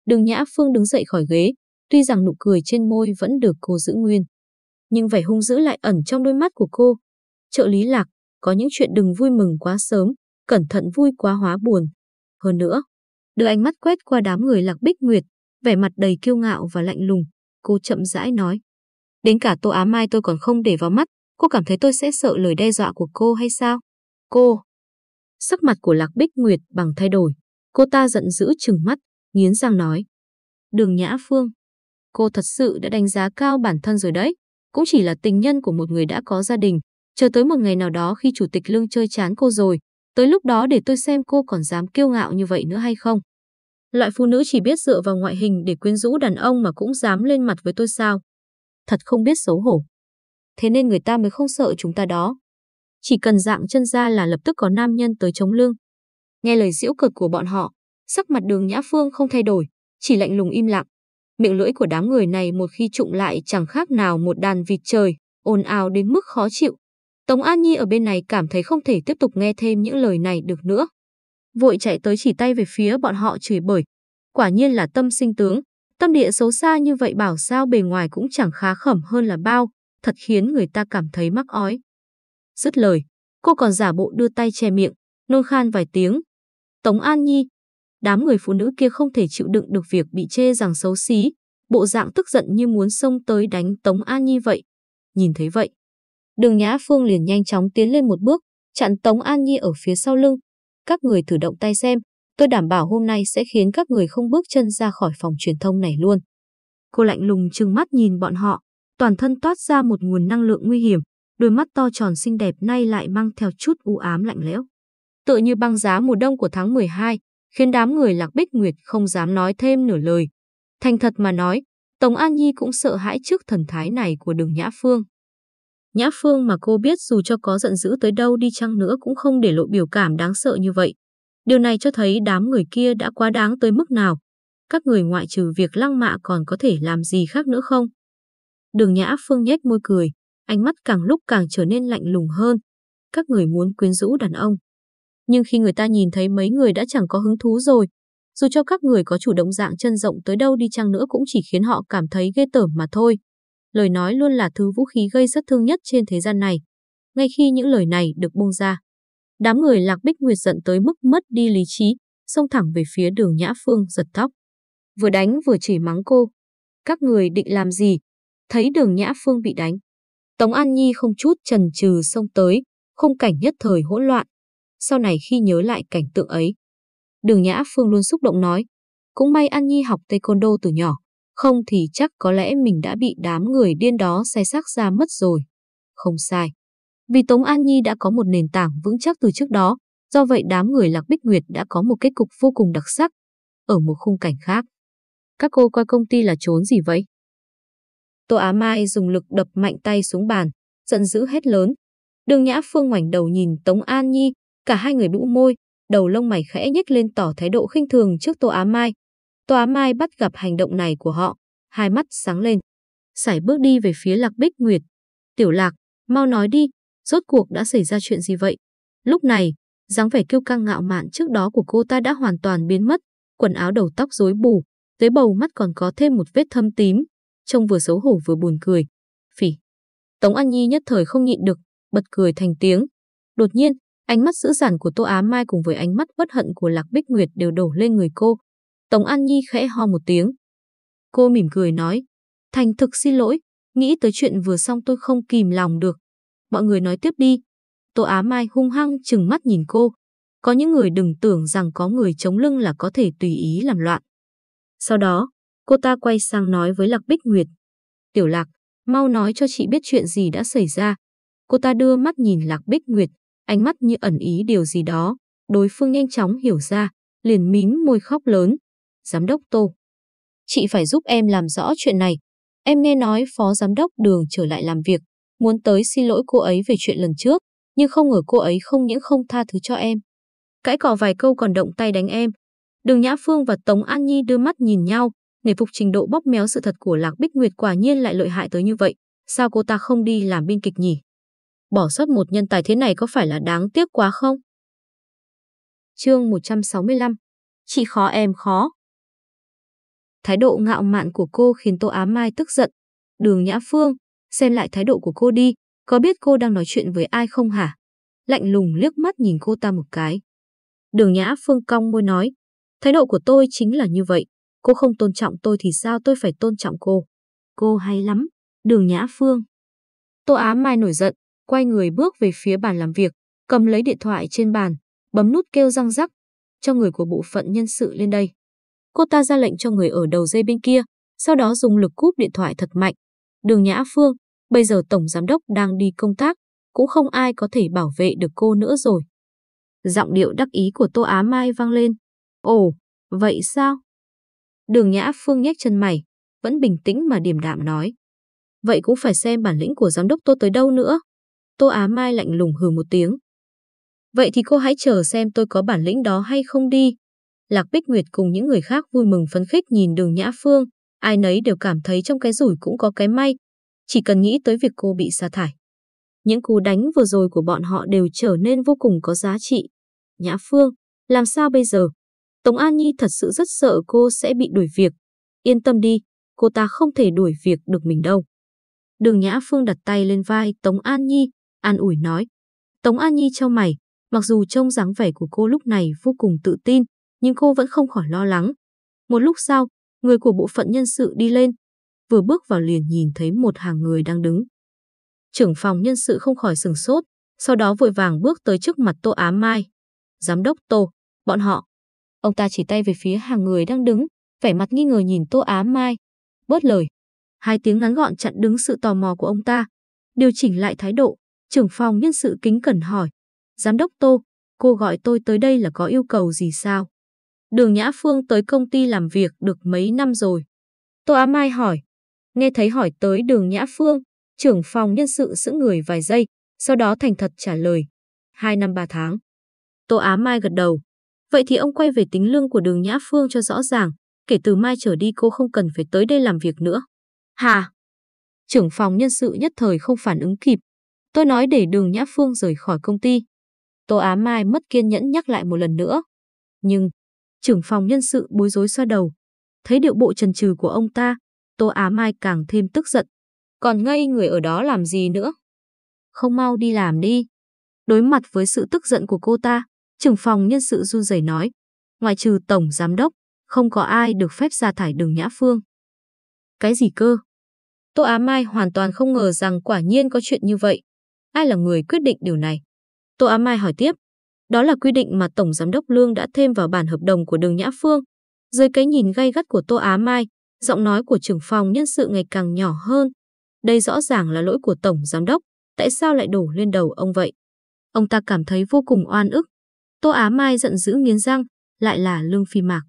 Đường Nhã Phương đứng dậy khỏi ghế, tuy rằng nụ cười trên môi vẫn được cô giữ nguyên. Nhưng vẻ hung dữ lại ẩn trong đôi mắt của cô. Trợ lý Lạc, có những chuyện đừng vui mừng quá sớm, cẩn thận vui quá hóa buồn. Hơn nữa, đưa ánh mắt quét qua đám người Lạc Bích Nguyệt, vẻ mặt đầy kiêu ngạo và lạnh lùng, cô chậm rãi nói. Đến cả Tô Á Mai tôi còn không để vào mắt, cô cảm thấy tôi sẽ sợ lời đe dọa của cô hay sao? Cô! Sắc mặt của Lạc Bích Nguyệt bằng thay đổi. Cô ta giận dữ chừng mắt, nghiến răng nói. Đường Nhã Phương, cô thật sự đã đánh giá cao bản thân rồi đấy. Cũng chỉ là tình nhân của một người đã có gia đình. Chờ tới một ngày nào đó khi chủ tịch lương chơi chán cô rồi, tới lúc đó để tôi xem cô còn dám kiêu ngạo như vậy nữa hay không. Loại phụ nữ chỉ biết dựa vào ngoại hình để quyến rũ đàn ông mà cũng dám lên mặt với tôi sao. Thật không biết xấu hổ. Thế nên người ta mới không sợ chúng ta đó. Chỉ cần dạng chân ra là lập tức có nam nhân tới chống lưng. Nghe lời giễu cực của bọn họ, sắc mặt đường Nhã Phương không thay đổi, chỉ lạnh lùng im lặng. Miệng lưỡi của đám người này một khi trụng lại chẳng khác nào một đàn vịt trời, ồn ào đến mức khó chịu. Tống An Nhi ở bên này cảm thấy không thể tiếp tục nghe thêm những lời này được nữa. Vội chạy tới chỉ tay về phía bọn họ chửi bới. Quả nhiên là tâm sinh tướng, tâm địa xấu xa như vậy bảo sao bề ngoài cũng chẳng khá khẩm hơn là bao, thật khiến người ta cảm thấy mắc ói. Dứt lời, cô còn giả bộ đưa tay che miệng, nôn khan vài tiếng. Tống An Nhi, đám người phụ nữ kia không thể chịu đựng được việc bị chê rằng xấu xí, bộ dạng tức giận như muốn xông tới đánh Tống An Nhi vậy. Nhìn thấy vậy, đường Nhã Phương liền nhanh chóng tiến lên một bước, chặn Tống An Nhi ở phía sau lưng. Các người thử động tay xem, tôi đảm bảo hôm nay sẽ khiến các người không bước chân ra khỏi phòng truyền thông này luôn. Cô lạnh lùng trừng mắt nhìn bọn họ, toàn thân toát ra một nguồn năng lượng nguy hiểm, đôi mắt to tròn xinh đẹp nay lại mang theo chút u ám lạnh lẽo. Tựa như băng giá mùa đông của tháng 12, khiến đám người Lạc Bích Nguyệt không dám nói thêm nửa lời. Thành thật mà nói, Tống An Nhi cũng sợ hãi trước thần thái này của đường Nhã Phương. Nhã Phương mà cô biết dù cho có giận dữ tới đâu đi chăng nữa cũng không để lộ biểu cảm đáng sợ như vậy. Điều này cho thấy đám người kia đã quá đáng tới mức nào. Các người ngoại trừ việc lăng mạ còn có thể làm gì khác nữa không? Đường Nhã Phương nhếch môi cười, ánh mắt càng lúc càng trở nên lạnh lùng hơn. Các người muốn quyến rũ đàn ông. Nhưng khi người ta nhìn thấy mấy người đã chẳng có hứng thú rồi, dù cho các người có chủ động dạng chân rộng tới đâu đi chăng nữa cũng chỉ khiến họ cảm thấy ghê tởm mà thôi. Lời nói luôn là thứ vũ khí gây rất thương nhất trên thế gian này. Ngay khi những lời này được buông ra, đám người Lạc Bích Nguyệt giận tới mức mất đi lý trí, xông thẳng về phía đường Nhã Phương giật tóc. Vừa đánh vừa chỉ mắng cô. Các người định làm gì? Thấy đường Nhã Phương bị đánh. Tống An Nhi không chút trần trừ xông tới, khung cảnh nhất thời hỗn loạn. Sau này khi nhớ lại cảnh tượng ấy, đường Nhã Phương luôn xúc động nói, cũng may An Nhi học taekwondo từ nhỏ, không thì chắc có lẽ mình đã bị đám người điên đó say xác ra mất rồi. Không sai. Vì Tống An Nhi đã có một nền tảng vững chắc từ trước đó, do vậy đám người Lạc Bích Nguyệt đã có một kết cục vô cùng đặc sắc, ở một khung cảnh khác. Các cô coi công ty là trốn gì vậy? Tô Á Mai dùng lực đập mạnh tay xuống bàn, giận dữ hết lớn. Đường Nhã Phương ngoảnh đầu nhìn Tống An Nhi, cả hai người bĩu môi, đầu lông mày khẽ nhếch lên tỏ thái độ khinh thường trước Tô Á Mai. Tô Á Mai bắt gặp hành động này của họ, hai mắt sáng lên. Sải bước đi về phía Lạc Bích Nguyệt. Tiểu Lạc, mau nói đi, rốt cuộc đã xảy ra chuyện gì vậy? Lúc này, dáng vẻ kiêu căng ngạo mạn trước đó của cô ta đã hoàn toàn biến mất, quần áo đầu tóc rối bù, dưới bầu mắt còn có thêm một vết thâm tím, trông vừa xấu hổ vừa buồn cười. Phỉ. Tống An Nhi nhất thời không nhịn được, bật cười thành tiếng. Đột nhiên, ánh mắt dữ dằn của Tô Á Mai cùng với ánh mắt bất hận của Lạc Bích Nguyệt đều đổ lên người cô. Tống An Nhi khẽ ho một tiếng. Cô mỉm cười nói, thành thực xin lỗi, nghĩ tới chuyện vừa xong tôi không kìm lòng được. Mọi người nói tiếp đi. Tô Á Mai hung hăng chừng mắt nhìn cô. Có những người đừng tưởng rằng có người chống lưng là có thể tùy ý làm loạn. Sau đó, cô ta quay sang nói với Lạc Bích Nguyệt. Tiểu Lạc, mau nói cho chị biết chuyện gì đã xảy ra. Cô ta đưa mắt nhìn Lạc Bích Nguyệt, ánh mắt như ẩn ý điều gì đó. Đối phương nhanh chóng hiểu ra, liền mím môi khóc lớn. Giám đốc Tô. Chị phải giúp em làm rõ chuyện này. Em nghe nói phó giám đốc đường trở lại làm việc, muốn tới xin lỗi cô ấy về chuyện lần trước, nhưng không ngờ cô ấy không những không tha thứ cho em. Cãi cỏ vài câu còn động tay đánh em. Đường Nhã Phương và Tống An Nhi đưa mắt nhìn nhau, nể phục trình độ bóp méo sự thật của Lạc Bích Nguyệt quả nhiên lại lợi hại tới như vậy. Sao cô ta không đi làm biên kịch nhỉ? Bỏ sót một nhân tài thế này có phải là đáng tiếc quá không? Chương 165 Chị khó em khó Thái độ ngạo mạn của cô khiến Tô Á Mai tức giận. Đường Nhã Phương, xem lại thái độ của cô đi, có biết cô đang nói chuyện với ai không hả? Lạnh lùng liếc mắt nhìn cô ta một cái. Đường Nhã Phương cong môi nói, thái độ của tôi chính là như vậy, cô không tôn trọng tôi thì sao tôi phải tôn trọng cô. Cô hay lắm, đường Nhã Phương. Tô Á Mai nổi giận, quay người bước về phía bàn làm việc, cầm lấy điện thoại trên bàn, bấm nút kêu răng rắc, cho người của bộ phận nhân sự lên đây. Cô ta ra lệnh cho người ở đầu dây bên kia, sau đó dùng lực cúp điện thoại thật mạnh. Đường Nhã Phương, bây giờ Tổng Giám đốc đang đi công tác, cũng không ai có thể bảo vệ được cô nữa rồi. Giọng điệu đắc ý của Tô Á Mai vang lên. Ồ, vậy sao? Đường Nhã Phương nhếch chân mày, vẫn bình tĩnh mà điềm đạm nói. Vậy cũng phải xem bản lĩnh của Giám đốc tôi tới đâu nữa. Tô Á Mai lạnh lùng hừ một tiếng. Vậy thì cô hãy chờ xem tôi có bản lĩnh đó hay không đi. Lạc Bích Nguyệt cùng những người khác vui mừng phấn khích nhìn đường Nhã Phương, ai nấy đều cảm thấy trong cái rủi cũng có cái may, chỉ cần nghĩ tới việc cô bị sa thải. Những cú đánh vừa rồi của bọn họ đều trở nên vô cùng có giá trị. Nhã Phương, làm sao bây giờ? Tống An Nhi thật sự rất sợ cô sẽ bị đuổi việc. Yên tâm đi, cô ta không thể đuổi việc được mình đâu. Đường Nhã Phương đặt tay lên vai Tống An Nhi, an ủi nói. Tống An Nhi trao mày, mặc dù trông dáng vẻ của cô lúc này vô cùng tự tin, nhưng cô vẫn không khỏi lo lắng. Một lúc sau, người của bộ phận nhân sự đi lên, vừa bước vào liền nhìn thấy một hàng người đang đứng. Trưởng phòng nhân sự không khỏi sừng sốt, sau đó vội vàng bước tới trước mặt Tô Á Mai. Giám đốc Tô, bọn họ. Ông ta chỉ tay về phía hàng người đang đứng, vẻ mặt nghi ngờ nhìn Tô Á Mai. Bớt lời. Hai tiếng ngắn gọn chặn đứng sự tò mò của ông ta. Điều chỉnh lại thái độ, trưởng phòng nhân sự kính cẩn hỏi. Giám đốc Tô, cô gọi tôi tới đây là có yêu cầu gì sao? Đường Nhã Phương tới công ty làm việc được mấy năm rồi. Tô Á Mai hỏi. Nghe thấy hỏi tới đường Nhã Phương, trưởng phòng nhân sự sững người vài giây, sau đó thành thật trả lời. Hai năm ba tháng. Tô Á Mai gật đầu. Vậy thì ông quay về tính lương của đường Nhã Phương cho rõ ràng, kể từ mai trở đi cô không cần phải tới đây làm việc nữa. Hà! Trưởng phòng nhân sự nhất thời không phản ứng kịp. Tôi nói để đường Nhã Phương rời khỏi công ty. Tô Á Mai mất kiên nhẫn nhắc lại một lần nữa. Nhưng, trưởng phòng nhân sự bối rối xoa đầu. Thấy điệu bộ trần trừ của ông ta, Tô Á Mai càng thêm tức giận. Còn ngây người ở đó làm gì nữa? Không mau đi làm đi. Đối mặt với sự tức giận của cô ta, trưởng phòng nhân sự run rẩy nói. Ngoài trừ tổng giám đốc, không có ai được phép sa thải đường Nhã Phương. Cái gì cơ? Tô Á Mai hoàn toàn không ngờ rằng quả nhiên có chuyện như vậy. Ai là người quyết định điều này? Tô Á Mai hỏi tiếp. Đó là quy định mà Tổng Giám đốc Lương đã thêm vào bản hợp đồng của đường Nhã Phương. Dưới cái nhìn gay gắt của Tô Á Mai, giọng nói của trưởng phòng nhân sự ngày càng nhỏ hơn. Đây rõ ràng là lỗi của Tổng Giám đốc, tại sao lại đổ lên đầu ông vậy? Ông ta cảm thấy vô cùng oan ức. Tô Á Mai giận dữ nghiến răng, lại là Lương Phi Mạc.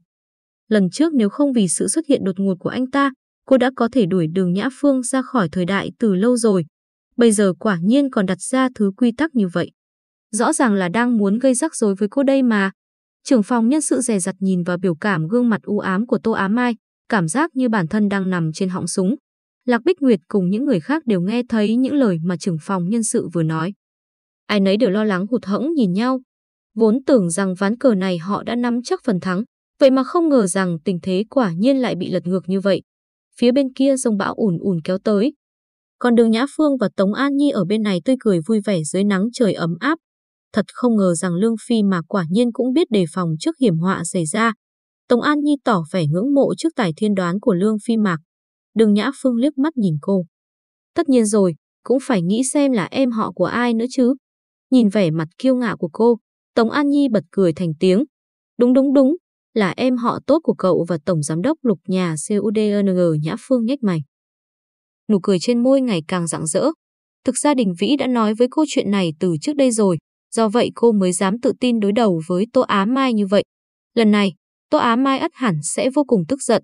Lần trước nếu không vì sự xuất hiện đột ngột của anh ta, cô đã có thể đuổi đường Nhã Phương ra khỏi thời đại từ lâu rồi. Bây giờ quả nhiên còn đặt ra thứ quy tắc như vậy. Rõ ràng là đang muốn gây rắc rối với cô đây mà. Trưởng phòng nhân sự rè rặt nhìn vào biểu cảm gương mặt u ám của Tô Á Mai, cảm giác như bản thân đang nằm trên họng súng. Lạc Bích Nguyệt cùng những người khác đều nghe thấy những lời mà trưởng phòng nhân sự vừa nói. Ai nấy đều lo lắng hụt hẫng nhìn nhau. Vốn tưởng rằng ván cờ này họ đã nắm chắc phần thắng, vậy mà không ngờ rằng tình thế quả nhiên lại bị lật ngược như vậy. Phía bên kia dông bão ùn ùn kéo tới. Còn đường Nhã Phương và Tống An Nhi ở bên này tươi cười vui vẻ dưới nắng trời ấm áp. Thật không ngờ rằng Lương Phi mà quả nhiên cũng biết đề phòng trước hiểm họa xảy ra. Tống An Nhi tỏ vẻ ngưỡng mộ trước tài thiên đoán của Lương Phi Mạc. Đường Nhã Phương liếc mắt nhìn cô. Tất nhiên rồi, cũng phải nghĩ xem là em họ của ai nữa chứ. Nhìn vẻ mặt kiêu ngạo của cô, Tống An Nhi bật cười thành tiếng. Đúng đúng đúng, là em họ tốt của cậu và Tổng Giám đốc lục nhà CUDNG Nhã Phương nhếch mày. Nụ cười trên môi ngày càng rạng rỡ. Thực ra Đình Vĩ đã nói với cô chuyện này từ trước đây rồi, do vậy cô mới dám tự tin đối đầu với Tô Á Mai như vậy. Lần này, Tô Á Mai ắt hẳn sẽ vô cùng tức giận.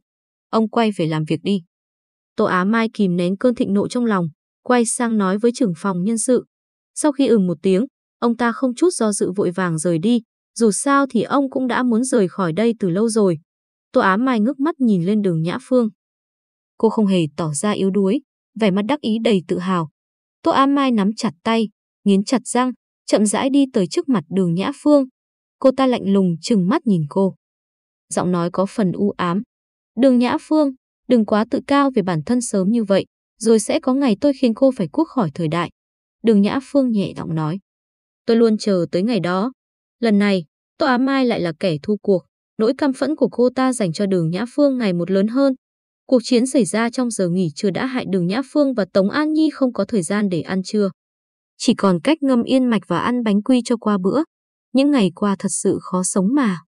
Ông quay về làm việc đi. Tô Á Mai kìm nén cơn thịnh nộ trong lòng, quay sang nói với trưởng phòng nhân sự. Sau khi ừm một tiếng, ông ta không chút do dự vội vàng rời đi, dù sao thì ông cũng đã muốn rời khỏi đây từ lâu rồi. Tô Á Mai ngước mắt nhìn lên đường Nhã Phương. Cô không hề tỏ ra yếu đuối, vẻ mặt đắc ý đầy tự hào. Tô Á Mai nắm chặt tay, nghiến chặt răng, chậm rãi đi tới trước mặt đường Nhã Phương. Cô ta lạnh lùng chừng mắt nhìn cô. Giọng nói có phần u ám. Đường Nhã Phương, đừng quá tự cao về bản thân sớm như vậy, rồi sẽ có ngày tôi khiến cô phải cuốc khỏi thời đại. Đường Nhã Phương nhẹ giọng nói. Tôi luôn chờ tới ngày đó. Lần này, Tô Á Mai lại là kẻ thu cuộc. Nỗi căm phẫn của cô ta dành cho đường Nhã Phương ngày một lớn hơn. Cuộc chiến xảy ra trong giờ nghỉ trưa đã hại đường Nhã Phương và Tống An Nhi không có thời gian để ăn trưa. Chỉ còn cách ngâm yên mạch và ăn bánh quy cho qua bữa. Những ngày qua thật sự khó sống mà.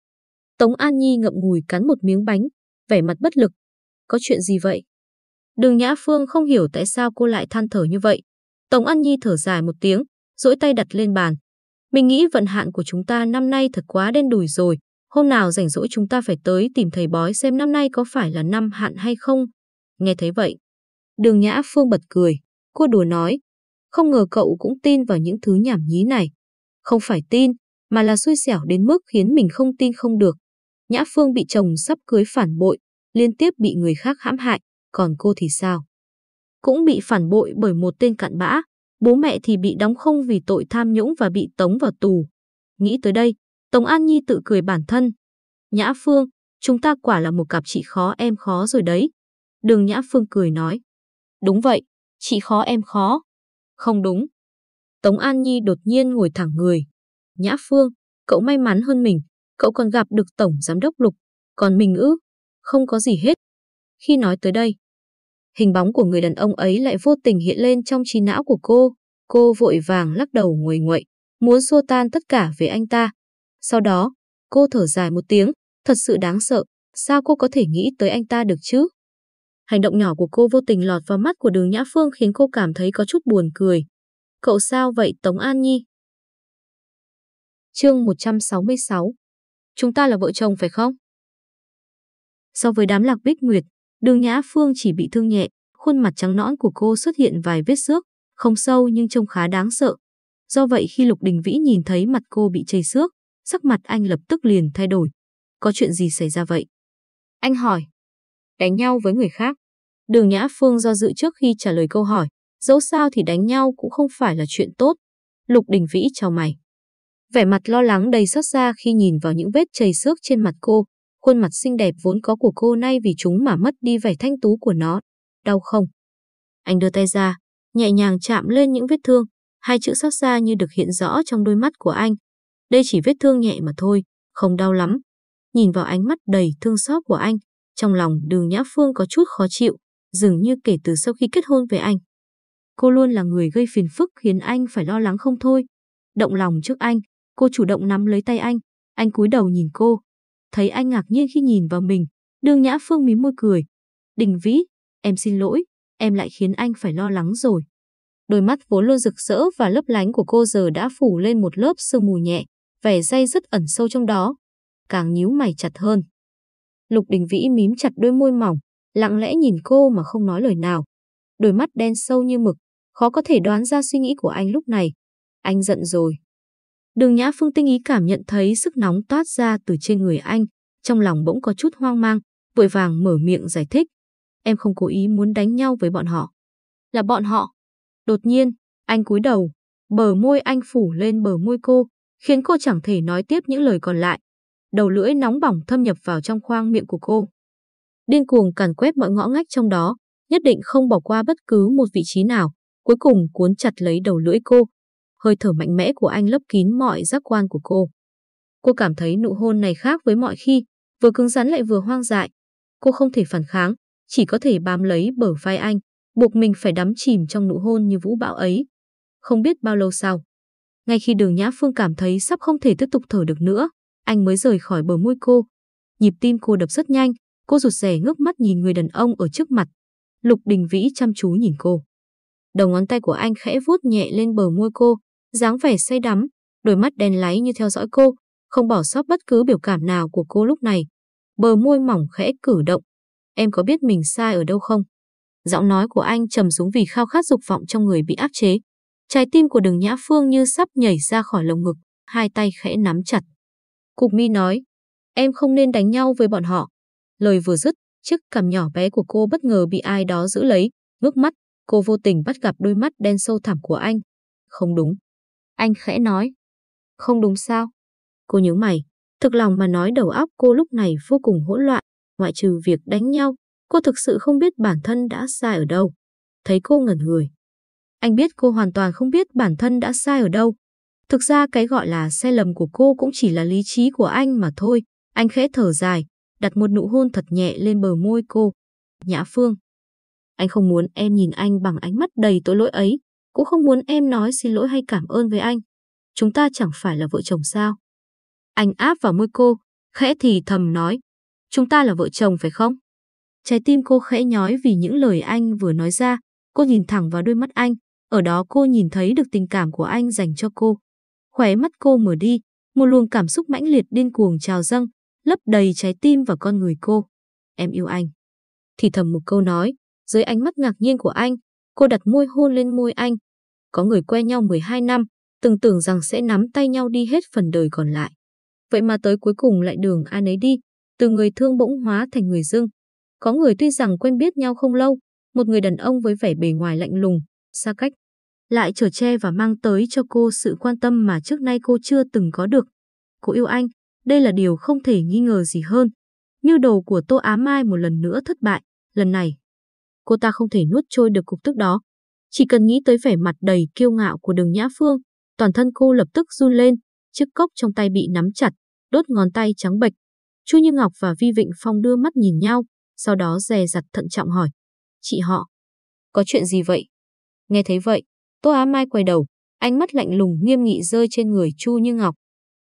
Tống An Nhi ngậm ngùi cắn một miếng bánh, vẻ mặt bất lực. Có chuyện gì vậy? Đường Nhã Phương không hiểu tại sao cô lại than thở như vậy. Tống An Nhi thở dài một tiếng, duỗi tay đặt lên bàn. Mình nghĩ vận hạn của chúng ta năm nay thật quá đen đủi rồi. Hôm nào rảnh rỗi chúng ta phải tới tìm thầy bói xem năm nay có phải là năm hạn hay không. Nghe thấy vậy. Đường Nhã Phương bật cười. Cô đùa nói. Không ngờ cậu cũng tin vào những thứ nhảm nhí này. Không phải tin, mà là xui xẻo đến mức khiến mình không tin không được. Nhã Phương bị chồng sắp cưới phản bội, liên tiếp bị người khác hãm hại, còn cô thì sao? Cũng bị phản bội bởi một tên cặn bã, bố mẹ thì bị đóng không vì tội tham nhũng và bị tống vào tù. Nghĩ tới đây, Tống An Nhi tự cười bản thân. Nhã Phương, chúng ta quả là một cặp chị khó em khó rồi đấy. Đường Nhã Phương cười nói. Đúng vậy, chị khó em khó. Không đúng. Tống An Nhi đột nhiên ngồi thẳng người. Nhã Phương, cậu may mắn hơn mình, cậu còn gặp được Tổng Giám đốc Lục, còn mình ư, không có gì hết. Khi nói tới đây, hình bóng của người đàn ông ấy lại vô tình hiện lên trong trí não của cô. Cô vội vàng lắc đầu nguội nguậy, muốn xua tan tất cả về anh ta. Sau đó, cô thở dài một tiếng, thật sự đáng sợ, sao cô có thể nghĩ tới anh ta được chứ? Hành động nhỏ của cô vô tình lọt vào mắt của đường Nhã Phương khiến cô cảm thấy có chút buồn cười. Cậu sao vậy Tống An Nhi? Chương 166 Chúng ta là vợ chồng phải không? So với đám lạc bích nguyệt, đường Nhã Phương chỉ bị thương nhẹ, khuôn mặt trắng nõn của cô xuất hiện vài vết xước, không sâu nhưng trông khá đáng sợ. Do vậy khi Lục Đình Vĩ nhìn thấy mặt cô bị chảy xước, sắc mặt anh lập tức liền thay đổi. Có chuyện gì xảy ra vậy? Anh hỏi. Đánh nhau với người khác. Đường Nhã Phương do dự trước khi trả lời câu hỏi. Dẫu sao thì đánh nhau cũng không phải là chuyện tốt. Lục Đình Vĩ chào mày. Vẻ mặt lo lắng đầy xót xa khi nhìn vào những vết chảy xước trên mặt cô. Khuôn mặt xinh đẹp vốn có của cô nay vì chúng mà mất đi vẻ thanh tú của nó. Đau không? Anh đưa tay ra, nhẹ nhàng chạm lên những vết thương. Hai chữ xót xa như được hiện rõ trong đôi mắt của anh. Đây chỉ vết thương nhẹ mà thôi, không đau lắm. Nhìn vào ánh mắt đầy thương xót của anh, trong lòng đường Nhã Phương có chút khó chịu, dường như kể từ sau khi kết hôn với anh. Cô luôn là người gây phiền phức khiến anh phải lo lắng không thôi. Động lòng trước anh, cô chủ động nắm lấy tay anh, anh cúi đầu nhìn cô. Thấy anh ngạc nhiên khi nhìn vào mình, đường Nhã Phương mím môi cười. Đình Vĩ, em xin lỗi, em lại khiến anh phải lo lắng rồi. Đôi mắt vốn luôn rực rỡ và lấp lánh của cô giờ đã phủ lên một lớp sương mù nhẹ, vẻ dây rất ẩn sâu trong đó. Càng nhíu mày chặt hơn. Lục Đình Vĩ mím chặt đôi môi mỏng, lặng lẽ nhìn cô mà không nói lời nào. Đôi mắt đen sâu như mực, khó có thể đoán ra suy nghĩ của anh lúc này. Anh giận rồi. Đường Nhã Phương tinh ý cảm nhận thấy sức nóng toát ra từ trên người anh, trong lòng bỗng có chút hoang mang, vội vàng mở miệng giải thích. Em không cố ý muốn đánh nhau với bọn họ. Là bọn họ. Đột nhiên, anh cúi đầu, bờ môi anh phủ lên bờ môi cô, khiến cô chẳng thể nói tiếp những lời còn lại. Đầu lưỡi nóng bỏng thâm nhập vào trong khoang miệng của cô. Điên cuồng càn quét mọi ngõ ngách trong đó, nhất định không bỏ qua bất cứ một vị trí nào, cuối cùng cuốn chặt lấy đầu lưỡi cô. Hơi thở mạnh mẽ của anh lấp kín mọi giác quan của cô. Cô cảm thấy nụ hôn này khác với mọi khi, vừa cứng rắn lại vừa hoang dại. Cô không thể phản kháng, chỉ có thể bám lấy bờ vai anh, buộc mình phải đắm chìm trong nụ hôn như vũ bão ấy. Không biết bao lâu sau, ngay khi đường Nhã Phương cảm thấy sắp không thể tiếp tục thở được nữa, anh mới rời khỏi bờ môi cô. Nhịp tim cô đập rất nhanh, cô rụt rè ngước mắt nhìn người đàn ông ở trước mặt. Lục Đình Vĩ chăm chú nhìn cô. Đầu ngón tay của anh khẽ vuốt nhẹ lên bờ môi cô, dáng vẻ say đắm, đôi mắt đen láy như theo dõi cô, không bỏ sót bất cứ biểu cảm nào của cô lúc này. Bờ môi mỏng khẽ cử động. Em có biết mình sai ở đâu không? Giọng nói của anh trầm xuống vì khao khát dục vọng trong người bị áp chế. Trái tim của đường Nhã Phương như sắp nhảy ra khỏi lồng ngực, hai tay khẽ nắm chặt. Cục mi nói, em không nên đánh nhau với bọn họ. Lời vừa dứt, chiếc cằm nhỏ bé của cô bất ngờ bị ai đó giữ lấy, ngước mắt, cô vô tình bắt gặp đôi mắt đen sâu thẳm của anh. Không đúng. Anh khẽ nói. Không đúng sao? Cô nhớ mày, thực lòng mà nói đầu óc cô lúc này vô cùng hỗn loạn, ngoại trừ việc đánh nhau, cô thực sự không biết bản thân đã sai ở đâu. Thấy cô ngẩn người. Anh biết cô hoàn toàn không biết bản thân đã sai ở đâu. Thực ra cái gọi là sai lầm của cô cũng chỉ là lý trí của anh mà thôi. Anh khẽ thở dài, đặt một nụ hôn thật nhẹ lên bờ môi cô. Nhã Phương. Anh không muốn em nhìn anh bằng ánh mắt đầy tội lỗi ấy, cũng không muốn em nói xin lỗi hay cảm ơn với anh. Chúng ta chẳng phải là vợ chồng sao? Anh áp vào môi cô, khẽ thì thầm nói. Chúng ta là vợ chồng phải không? Trái tim cô khẽ nhói vì những lời anh vừa nói ra. Cô nhìn thẳng vào đôi mắt anh. Ở đó cô nhìn thấy được tình cảm của anh dành cho cô. Khóe mắt cô mở đi, một luồng cảm xúc mãnh liệt điên cuồng trào dâng, lấp đầy trái tim và con người cô. Em yêu anh. Thì thầm một câu nói, dưới ánh mắt ngạc nhiên của anh, cô đặt môi hôn lên môi anh. Có người quen nhau 12 năm, từng tưởng rằng sẽ nắm tay nhau đi hết phần đời còn lại. Vậy mà tới cuối cùng lại đường ai nấy đi, từ người thương bỗng hóa thành người dưng. Có người tuy rằng quen biết nhau không lâu, một người đàn ông với vẻ bề ngoài lạnh lùng, xa cách, lại trở che và mang tới cho cô sự quan tâm mà trước nay cô chưa từng có được. Cô yêu anh, đây là điều không thể nghi ngờ gì hơn. Như đầu của Tô Á Mai một lần nữa thất bại, lần này. Cô ta không thể nuốt trôi được cục tức đó. Chỉ cần nghĩ tới vẻ mặt đầy kiêu ngạo của đường Nhã Phương, toàn thân cô lập tức run lên, chiếc cốc trong tay bị nắm chặt, đốt ngón tay trắng bệch. Chu Như Ngọc và Vi Vịnh Phong đưa mắt nhìn nhau, sau đó dè dặt thận trọng hỏi. Chị họ, có chuyện gì vậy? Nghe thấy vậy, Tô Á Mai quay đầu, ánh mắt lạnh lùng nghiêm nghị rơi trên người Chu Như Ngọc.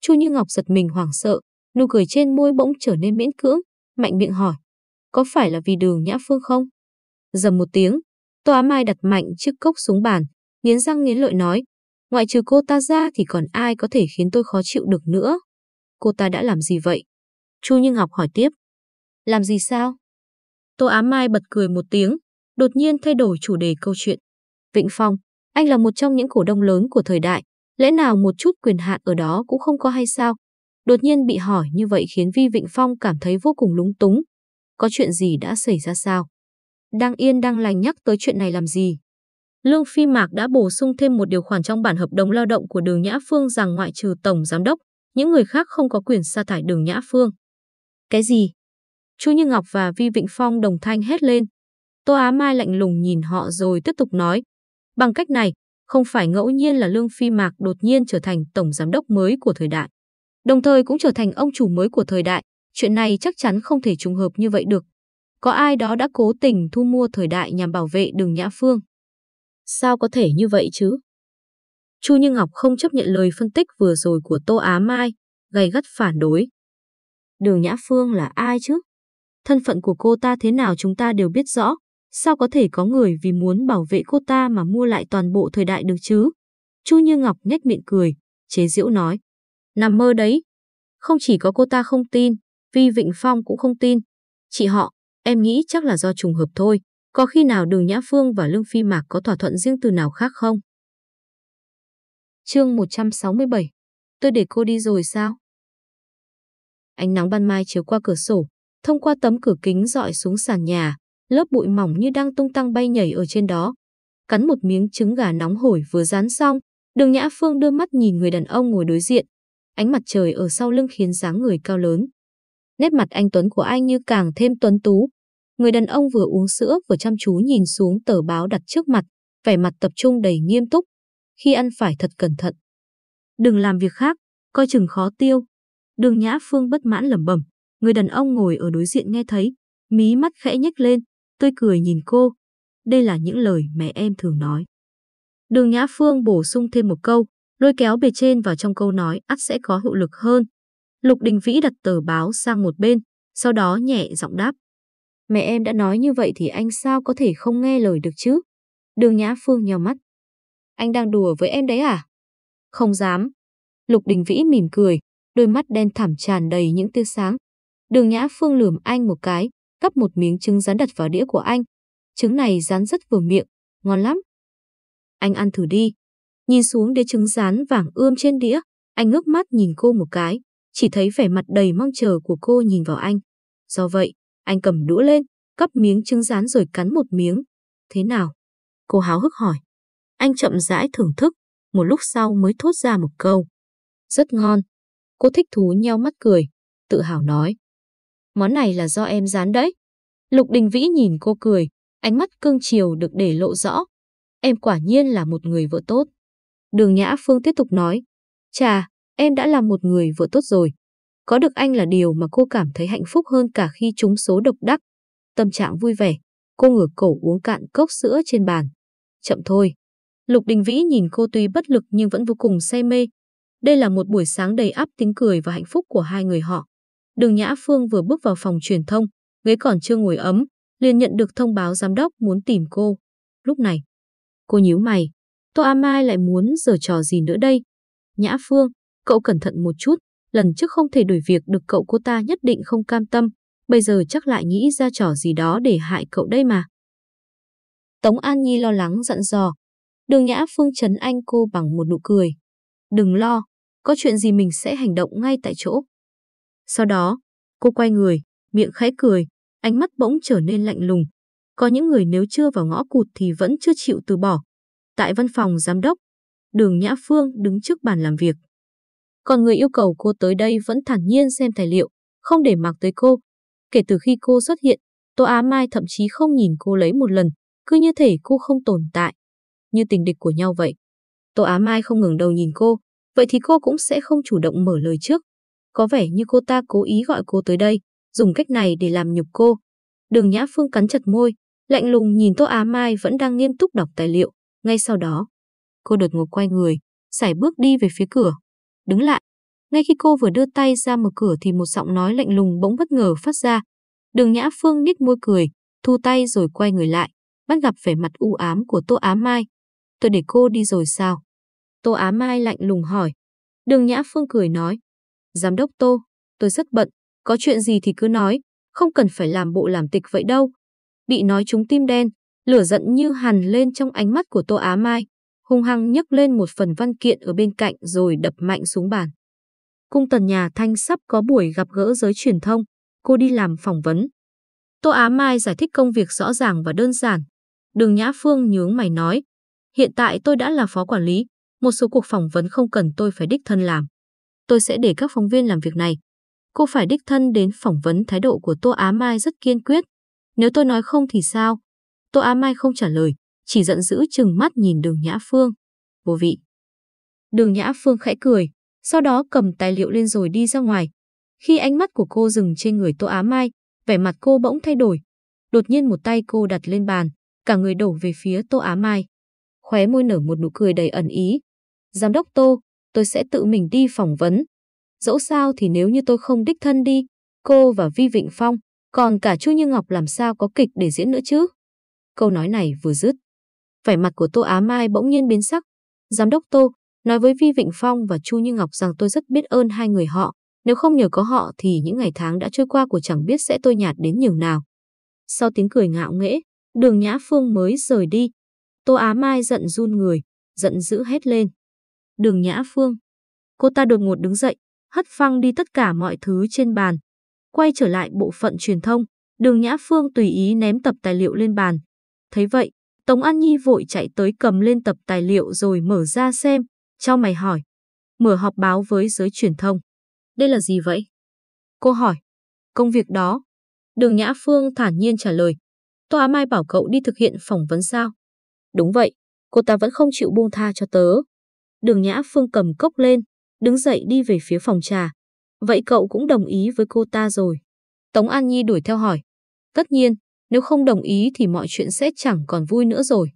Chu Như Ngọc giật mình hoảng sợ, nụ cười trên môi bỗng trở nên miễn cưỡng, mạnh miệng hỏi. Có phải là vì đường Nhã Phương không? Dầm một tiếng, Tô Á Mai đặt mạnh chiếc cốc xuống bàn, nghiến răng nghiến lợi nói. Ngoại trừ cô ta ra thì còn ai có thể khiến tôi khó chịu được nữa. Cô ta đã làm gì vậy? Chu Như Ngọc hỏi tiếp. Làm gì sao? Tô Á Mai bật cười một tiếng, đột nhiên thay đổi chủ đề câu chuyện. Vịnh Phong, anh là một trong những cổ đông lớn của thời đại, lẽ nào một chút quyền hạn ở đó cũng không có hay sao? Đột nhiên bị hỏi như vậy khiến Vi Vịnh Phong cảm thấy vô cùng lúng túng. Có chuyện gì đã xảy ra sao? Đang yên đang lành nhắc tới chuyện này làm gì? Lương Phi Mạc đã bổ sung thêm một điều khoản trong bản hợp đồng lao động của Đường Nhã Phương rằng ngoại trừ Tổng Giám đốc, những người khác không có quyền sa thải Đường Nhã Phương. Cái gì? Chu Như Ngọc và Vi Vịnh Phong đồng thanh hét lên. Tô Á Mai lạnh lùng nhìn họ rồi tiếp tục nói. Bằng cách này, không phải ngẫu nhiên là Lương Phi Mạc đột nhiên trở thành tổng giám đốc mới của thời đại. Đồng thời cũng trở thành ông chủ mới của thời đại. Chuyện này chắc chắn không thể trùng hợp như vậy được. Có ai đó đã cố tình thu mua thời đại nhằm bảo vệ đường Nhã Phương. Sao có thể như vậy chứ? Chu Như Ngọc không chấp nhận lời phân tích vừa rồi của Tô Á Mai, gay gắt phản đối. Đường Nhã Phương là ai chứ? Thân phận của cô ta thế nào chúng ta đều biết rõ, sao có thể có người vì muốn bảo vệ cô ta mà mua lại toàn bộ thời đại được chứ? Chu Như Ngọc nhếch miệng cười, chế giễu nói. Nằm mơ đấy. Không chỉ có cô ta không tin, Vi Vịnh Phong cũng không tin. Chị họ, em nghĩ chắc là do trùng hợp thôi. Có khi nào Đường Nhã Phương và Lương Phi Mạc có thỏa thuận riêng từ nào khác không? Chương 167 tôi để cô đi rồi sao? Ánh nắng ban mai chiếu qua cửa sổ, thông qua tấm cửa kính dọi xuống sàn nhà, lớp bụi mỏng như đang tung tăng bay nhảy ở trên đó. Cắn một miếng trứng gà nóng hổi vừa rán xong, đường Nhã Phương đưa mắt nhìn người đàn ông ngồi đối diện. Ánh mặt trời ở sau lưng khiến dáng người cao lớn. Nét mặt anh Tuấn của anh như càng thêm tuấn tú. Người đàn ông vừa uống sữa vừa chăm chú nhìn xuống tờ báo đặt trước mặt, vẻ mặt tập trung đầy nghiêm túc. Khi ăn phải thật cẩn thận. Đừng làm việc khác, coi chừng khó tiêu. Đường Nhã Phương bất mãn lẩm bẩm. Người đàn ông ngồi ở đối diện nghe thấy, mí mắt khẽ nhếch lên, tươi cười nhìn cô. Đây là những lời mẹ em thường nói. Đường Nhã Phương bổ sung thêm một câu, lôi kéo bề trên vào trong câu nói ắt sẽ có hiệu lực hơn. Lục Đình Vĩ đặt tờ báo sang một bên, sau đó nhẹ giọng đáp. Mẹ em đã nói như vậy thì anh sao có thể không nghe lời được chứ? Đường Nhã Phương nhào mắt. Anh đang đùa với em đấy à? Không dám. Lục Đình Vĩ mỉm cười, đôi mắt đen thẳm tràn đầy những tia sáng. Đường Nhã Phương lườm anh một cái, cắp một miếng trứng rán đặt vào đĩa của anh. Trứng này rán rất vừa miệng, ngon lắm. Anh ăn thử đi. Nhìn xuống đĩa trứng rán vàng ươm trên đĩa, anh ngước mắt nhìn cô một cái, chỉ thấy vẻ mặt đầy mong chờ của cô nhìn vào anh. Do vậy, anh cầm đũa lên, cắp miếng trứng rán rồi cắn một miếng. Thế nào? Cô háo hức hỏi. Anh chậm rãi thưởng thức, một lúc sau mới thốt ra một câu. Rất ngon. Cô thích thú nheo mắt cười, tự hào nói. Món này là do em dán đấy. Lục Đình Vĩ nhìn cô cười, ánh mắt cương chiều được để lộ rõ. Em quả nhiên là một người vợ tốt. Đường Nhã Phương tiếp tục nói. Chà, em đã là một người vợ tốt rồi. Có được anh là điều mà cô cảm thấy hạnh phúc hơn cả khi trúng số độc đắc. Tâm trạng vui vẻ, cô ngửa cổ uống cạn cốc sữa trên bàn. Chậm thôi. Lục Đình Vĩ nhìn cô tuy bất lực nhưng vẫn vô cùng say mê. Đây là một buổi sáng đầy áp tiếng cười và hạnh phúc của hai người họ. Đường Nhã Phương vừa bước vào phòng truyền thông, ghế còn chưa ngồi ấm, liền nhận được thông báo giám đốc muốn tìm cô. Lúc này, cô nhíu mày. Tô A Mai lại muốn giở trò gì nữa đây? Nhã Phương, cậu cẩn thận một chút, lần trước không thể đuổi việc được cậu cô ta nhất định không cam tâm, bây giờ chắc lại nghĩ ra trò gì đó để hại cậu đây mà. Tống An Nhi lo lắng dặn dò. Đường Nhã Phương chấn anh cô bằng một nụ cười. Đừng lo, có chuyện gì mình sẽ hành động ngay tại chỗ. Sau đó, cô quay người, miệng khẽ cười, ánh mắt bỗng trở nên lạnh lùng. Có những người nếu chưa vào ngõ cụt thì vẫn chưa chịu từ bỏ. Tại văn phòng giám đốc, đường Nhã Phương đứng trước bàn làm việc. Còn người yêu cầu cô tới đây vẫn thản nhiên xem tài liệu, không để mặc tới cô. Kể từ khi cô xuất hiện, Tô Á Mai thậm chí không nhìn cô lấy một lần, cứ như thể cô không tồn tại. Như tình địch của nhau vậy. Tô Á Mai không ngừng đầu nhìn cô, vậy thì cô cũng sẽ không chủ động mở lời trước. Có vẻ như cô ta cố ý gọi cô tới đây, dùng cách này để làm nhục cô. Đường Nhã Phương cắn chặt môi, lạnh lùng nhìn Tô Á Mai vẫn đang nghiêm túc đọc tài liệu. Ngay sau đó, cô đột ngột quay người, sải bước đi về phía cửa. Đứng lại. Ngay khi cô vừa đưa tay ra mở cửa thì một giọng nói lạnh lùng bỗng bất ngờ phát ra. Đường Nhã Phương nhếch môi cười, thu tay rồi quay người lại, bắt gặp vẻ mặt u ám của Tô Á Mai. Tôi để cô đi rồi sao? Tô Á Mai lạnh lùng hỏi. Đường Nhã Phương cười nói. Giám đốc Tô, tôi rất bận, có chuyện gì thì cứ nói, không cần phải làm bộ làm tịch vậy đâu. Bị nói trúng tim đen, lửa giận như hằn lên trong ánh mắt của Tô Á Mai, hung hăng nhấc lên một phần văn kiện ở bên cạnh rồi đập mạnh xuống bàn. Cung tần nhà Thanh sắp có buổi gặp gỡ giới truyền thông, cô đi làm phỏng vấn. Tô Á Mai giải thích công việc rõ ràng và đơn giản. Đường Nhã Phương nhướng mày nói, hiện tại tôi đã là phó quản lý, một số cuộc phỏng vấn không cần tôi phải đích thân làm. Tôi sẽ để các phóng viên làm việc này. Cô phải đích thân đến phỏng vấn thái độ của Tô Á Mai rất kiên quyết. Nếu tôi nói không thì sao? Tô Á Mai không trả lời, chỉ giận dữ chừng mắt nhìn đường Nhã Phương. Vô vị. Đường Nhã Phương khẽ cười, sau đó cầm tài liệu lên rồi đi ra ngoài. Khi ánh mắt của cô dừng trên người Tô Á Mai, vẻ mặt cô bỗng thay đổi. Đột nhiên một tay cô đặt lên bàn, cả người đổ về phía Tô Á Mai. Khóe môi nở một nụ cười đầy ẩn ý. Giám đốc Tô, tôi sẽ tự mình đi phỏng vấn. Dẫu sao thì nếu như tôi không đích thân đi, cô và Vi Vịnh Phong, còn cả Chu Như Ngọc làm sao có kịch để diễn nữa chứ? Câu nói này vừa dứt. Vẻ mặt của Tô Á Mai bỗng nhiên biến sắc. Giám đốc Tô, nói với Vi Vịnh Phong và Chu Như Ngọc rằng tôi rất biết ơn hai người họ. Nếu không nhờ có họ thì những ngày tháng đã trôi qua của chẳng biết sẽ tôi nhạt đến nhường nào. Sau tiếng cười ngạo nghễ, đường Nhã Phương mới rời đi. Tô Á Mai giận run người, giận dữ hét lên. Đường Nhã Phương. Cô ta đột ngột đứng dậy, hất phăng đi tất cả mọi thứ trên bàn. Quay trở lại bộ phận truyền thông, đường Nhã Phương tùy ý ném tập tài liệu lên bàn. Thấy vậy, Tống An Nhi vội chạy tới cầm lên tập tài liệu rồi mở ra xem, cho mày hỏi. Mở họp báo với giới truyền thông. Đây là gì vậy? Cô hỏi. Công việc đó. Đường Nhã Phương thản nhiên trả lời. Tòa Mai bảo cậu đi thực hiện phỏng vấn sao? Đúng vậy, cô ta vẫn không chịu buông tha cho tớ. Đường Nhã Phương cầm cốc lên, đứng dậy đi về phía phòng trà. Vậy cậu cũng đồng ý với cô ta rồi. Tống An Nhi đuổi theo hỏi. Tất nhiên, nếu không đồng ý thì mọi chuyện sẽ chẳng còn vui nữa rồi.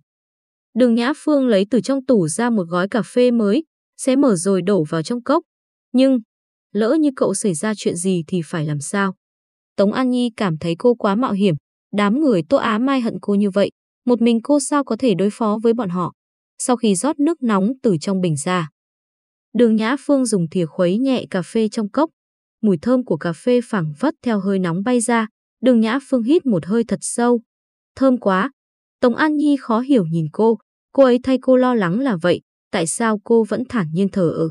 Đường Nhã Phương lấy từ trong tủ ra một gói cà phê mới, xé mở rồi đổ vào trong cốc. Nhưng, lỡ như cậu xảy ra chuyện gì thì phải làm sao? Tống An Nhi cảm thấy cô quá mạo hiểm, đám người Tô Á Mai hận cô như vậy, một mình cô sao có thể đối phó với bọn họ. Sau khi rót nước nóng từ trong bình ra, Đường Nhã Phương dùng thìa khuấy nhẹ cà phê trong cốc. Mùi thơm của cà phê phảng phất theo hơi nóng bay ra, đường Nhã Phương hít một hơi thật sâu. Thơm quá. Tống An Nhi khó hiểu nhìn cô, cô ấy thay cô lo lắng là vậy, tại sao cô vẫn thản nhiên thở ở.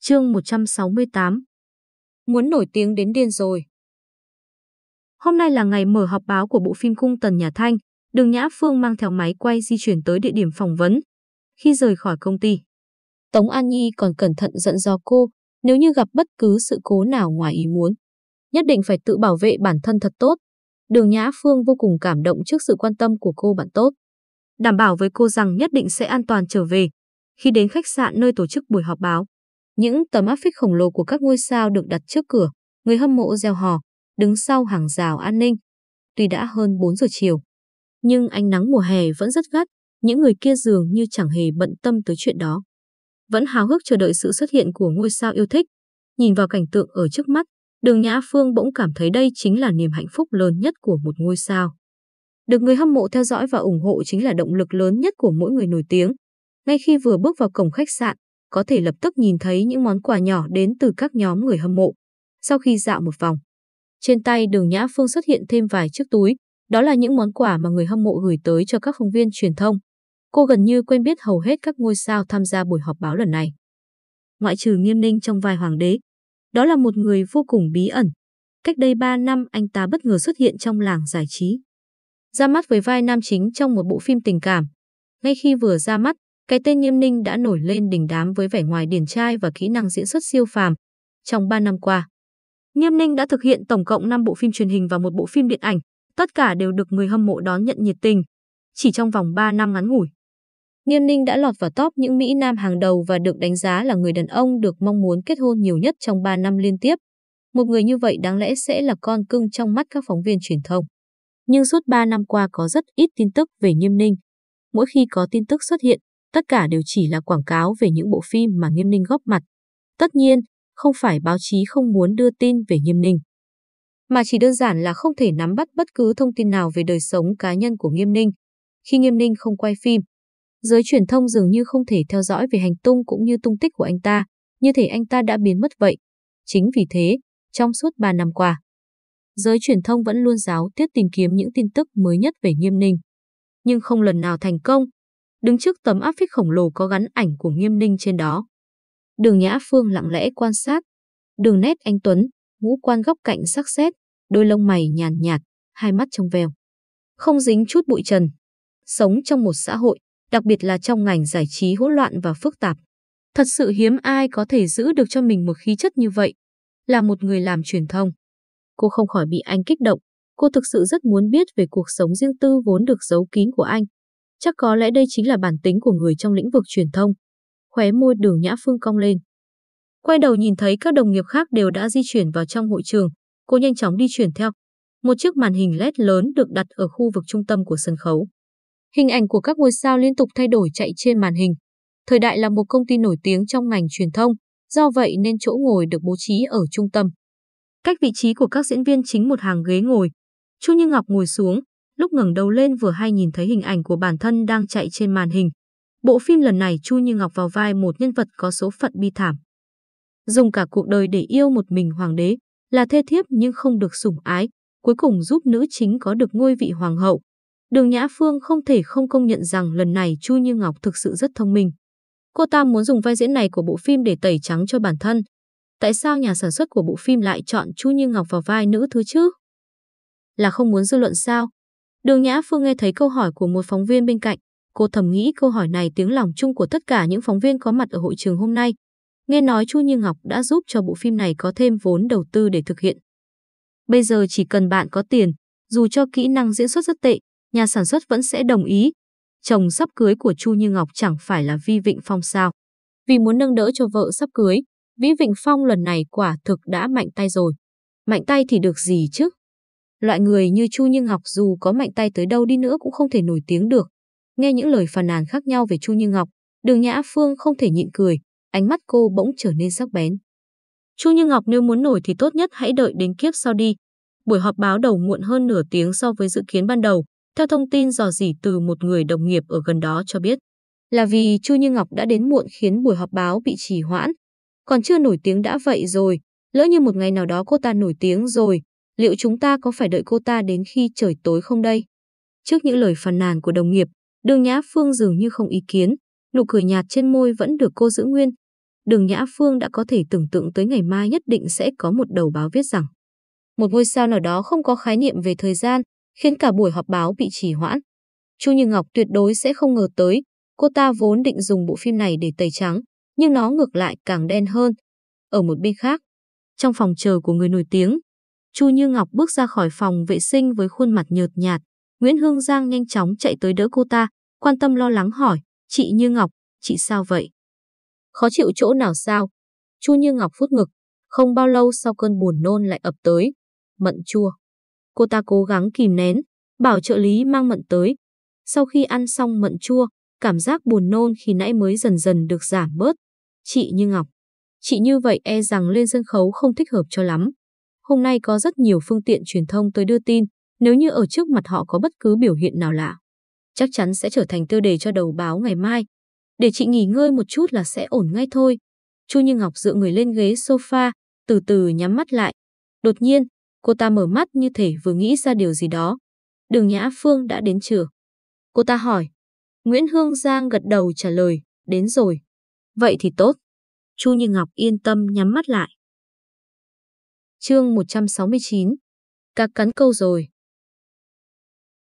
Chương 168 Muốn nổi tiếng đến điên rồi. Hôm nay là ngày mở họp báo của bộ phim Cung Tần Nhà Thanh, đường Nhã Phương mang theo máy quay di chuyển tới địa điểm phỏng vấn. Khi rời khỏi công ty, Tống An Nhi còn cẩn thận dặn dò cô, nếu như gặp bất cứ sự cố nào ngoài ý muốn, nhất định phải tự bảo vệ bản thân thật tốt. Đường Nhã Phương vô cùng cảm động trước sự quan tâm của cô bạn tốt. Đảm bảo với cô rằng nhất định sẽ an toàn trở về. Khi đến khách sạn nơi tổ chức buổi họp báo, những tấm áp phích khổng lồ của các ngôi sao được đặt trước cửa, người hâm mộ gieo hò, đứng sau hàng rào an ninh. Tuy đã hơn 4 giờ chiều, nhưng ánh nắng mùa hè vẫn rất gắt, những người kia dường như chẳng hề bận tâm tới chuyện đó vẫn háo hức chờ đợi sự xuất hiện của ngôi sao yêu thích. Nhìn vào cảnh tượng ở trước mắt, đường Nhã Phương bỗng cảm thấy đây chính là niềm hạnh phúc lớn nhất của một ngôi sao. Được người hâm mộ theo dõi và ủng hộ chính là động lực lớn nhất của mỗi người nổi tiếng. Ngay khi vừa bước vào cổng khách sạn, có thể lập tức nhìn thấy những món quà nhỏ đến từ các nhóm người hâm mộ. Sau khi dạo một vòng, trên tay đường Nhã Phương xuất hiện thêm vài chiếc túi, đó là những món quà mà người hâm mộ gửi tới cho các phóng viên truyền thông. Cô gần như quen biết hầu hết các ngôi sao tham gia buổi họp báo lần này. Ngoại trừ nghiêm ninh trong vai hoàng đế, đó là một người vô cùng bí ẩn. Cách đây 3 năm anh ta bất ngờ xuất hiện trong làng giải trí. Ra mắt với vai nam chính trong một bộ phim tình cảm. Ngay khi vừa ra mắt, cái tên Nghiêm Ninh đã nổi lên đỉnh đám với vẻ ngoài điển trai và kỹ năng diễn xuất siêu phàm. Trong 3 năm qua, Nghiêm Ninh đã thực hiện tổng cộng 5 bộ phim truyền hình và một bộ phim điện ảnh, tất cả đều được người hâm mộ đón nhận nhiệt tình. Chỉ trong vòng 3 năm ngắn ngủi, Nghiêm Ninh đã lọt vào top những Mỹ Nam hàng đầu và được đánh giá là người đàn ông được mong muốn kết hôn nhiều nhất trong 3 năm liên tiếp. Một người như vậy đáng lẽ sẽ là con cưng trong mắt các phóng viên truyền thông. Nhưng suốt 3 năm qua có rất ít tin tức về Nghiêm Ninh. Mỗi khi có tin tức xuất hiện, tất cả đều chỉ là quảng cáo về những bộ phim mà Nghiêm Ninh góp mặt. Tất nhiên, không phải báo chí không muốn đưa tin về Nghiêm Ninh, mà chỉ đơn giản là không thể nắm bắt bất cứ thông tin nào về đời sống cá nhân của Nghiêm Ninh. Khi Nghiêm Ninh không quay phim, Giới truyền thông dường như không thể theo dõi về hành tung cũng như tung tích của anh ta, như thể anh ta đã biến mất vậy. Chính vì thế, trong suốt 3 năm qua, giới truyền thông vẫn luôn giáo tiết tìm kiếm những tin tức mới nhất về Nghiêm Ninh. Nhưng không lần nào thành công. Đứng trước tấm áp phích khổng lồ có gắn ảnh của Nghiêm Ninh trên đó. Đường Nhã Phương lặng lẽ quan sát. Đường nét anh Tuấn, ngũ quan góc cạnh sắc sét, đôi lông mày nhàn nhạt, hai mắt trong veo. Không dính chút bụi trần. Sống trong một xã hội đặc biệt là trong ngành giải trí hỗn loạn và phức tạp. Thật sự hiếm ai có thể giữ được cho mình một khí chất như vậy. Là một người làm truyền thông. Cô không khỏi bị anh kích động. Cô thực sự rất muốn biết về cuộc sống riêng tư vốn được giấu kín của anh. Chắc có lẽ đây chính là bản tính của người trong lĩnh vực truyền thông. Khóe môi đường Nhã Phương cong lên. Quay đầu nhìn thấy các đồng nghiệp khác đều đã di chuyển vào trong hội trường. Cô nhanh chóng đi chuyển theo. Một chiếc màn hình LED lớn được đặt ở khu vực trung tâm của sân khấu. Hình ảnh của các ngôi sao liên tục thay đổi chạy trên màn hình. Thời đại là một công ty nổi tiếng trong ngành truyền thông, do vậy nên chỗ ngồi được bố trí ở trung tâm. Cách vị trí của các diễn viên chính một hàng ghế ngồi. Chu Như Ngọc ngồi xuống, lúc ngẩng đầu lên vừa hay nhìn thấy hình ảnh của bản thân đang chạy trên màn hình. Bộ phim lần này Chu Như Ngọc vào vai một nhân vật có số phận bi thảm. Dùng cả cuộc đời để yêu một mình hoàng đế, là thê thiếp nhưng không được sủng ái, cuối cùng giúp nữ chính có được ngôi vị hoàng hậu, Đường Nhã Phương không thể không công nhận rằng lần này Chu Như Ngọc thực sự rất thông minh. Cô ta muốn dùng vai diễn này của bộ phim để tẩy trắng cho bản thân. Tại sao nhà sản xuất của bộ phim lại chọn Chu Như Ngọc vào vai nữ thứ chứ? Là không muốn dư luận sao? Đường Nhã Phương nghe thấy câu hỏi của một phóng viên bên cạnh. Cô thầm nghĩ câu hỏi này tiếng lòng chung của tất cả những phóng viên có mặt ở hội trường hôm nay. Nghe nói Chu Như Ngọc đã giúp cho bộ phim này có thêm vốn đầu tư để thực hiện. Bây giờ chỉ cần bạn có tiền, dù cho kỹ năng diễn xuất rất tệ, nhà sản xuất vẫn sẽ đồng ý. Chồng sắp cưới của Chu Như Ngọc chẳng phải là Vi Vịnh Phong sao. Vì muốn nâng đỡ cho vợ sắp cưới, Vi Vịnh Phong lần này quả thực đã mạnh tay rồi. Mạnh tay thì được gì chứ? Loại người như Chu Như Ngọc dù có mạnh tay tới đâu đi nữa cũng không thể nổi tiếng được. Nghe những lời phàn nàn khác nhau về Chu Như Ngọc, Đường Nhã Phương không thể nhịn cười, ánh mắt cô bỗng trở nên sắc bén. Chu Như Ngọc nếu muốn nổi thì tốt nhất hãy đợi đến kiếp sau đi. Buổi họp báo đầu muộn hơn nửa tiếng so với dự kiến ban đầu, theo thông tin dò dỉ từ một người đồng nghiệp ở gần đó cho biết. Là vì Chu Như Ngọc đã đến muộn khiến buổi họp báo bị trì hoãn. Còn chưa nổi tiếng đã vậy rồi, lỡ như một ngày nào đó cô ta nổi tiếng rồi, liệu chúng ta có phải đợi cô ta đến khi trời tối không đây? Trước những lời phàn nàn của đồng nghiệp, Đường Nhã Phương dường như không ý kiến, nụ cười nhạt trên môi vẫn được cô giữ nguyên. Đường Nhã Phương đã có thể tưởng tượng tới ngày mai nhất định sẽ có một đầu báo viết rằng một ngôi sao nào đó không có khái niệm về thời gian, khiến cả buổi họp báo bị trì hoãn. Chu Như Ngọc tuyệt đối sẽ không ngờ tới, cô ta vốn định dùng bộ phim này để tẩy trắng, nhưng nó ngược lại càng đen hơn. Ở một bên khác, trong phòng chờ của người nổi tiếng, Chu Như Ngọc bước ra khỏi phòng vệ sinh với khuôn mặt nhợt nhạt. Nguyễn Hương Giang nhanh chóng chạy tới đỡ cô ta, quan tâm lo lắng hỏi, chị Như Ngọc, chị sao vậy? Khó chịu chỗ nào sao? Chu Như Ngọc phút ngực, không bao lâu sau cơn buồn nôn lại ập tới. Mận chua. Cô ta cố gắng kìm nén, bảo trợ lý mang mận tới. Sau khi ăn xong mận chua, cảm giác buồn nôn khi nãy mới dần dần được giảm bớt. Chị Như Ngọc. Chị như vậy e rằng lên sân khấu không thích hợp cho lắm. Hôm nay có rất nhiều phương tiện truyền thông tới đưa tin, nếu như ở trước mặt họ có bất cứ biểu hiện nào lạ, chắc chắn sẽ trở thành tiêu đề cho đầu báo ngày mai. Để chị nghỉ ngơi một chút là sẽ ổn ngay thôi. Chu Như Ngọc dựa người lên ghế sofa, từ từ nhắm mắt lại. Đột nhiên, cô ta mở mắt như thể vừa nghĩ ra điều gì đó. Đường Nhã Phương đã đến chưa? Cô ta hỏi. Nguyễn Hương Giang gật đầu trả lời, đến rồi. Vậy thì tốt. Chu Như Ngọc yên tâm nhắm mắt lại. Chương 169 Các cắn câu rồi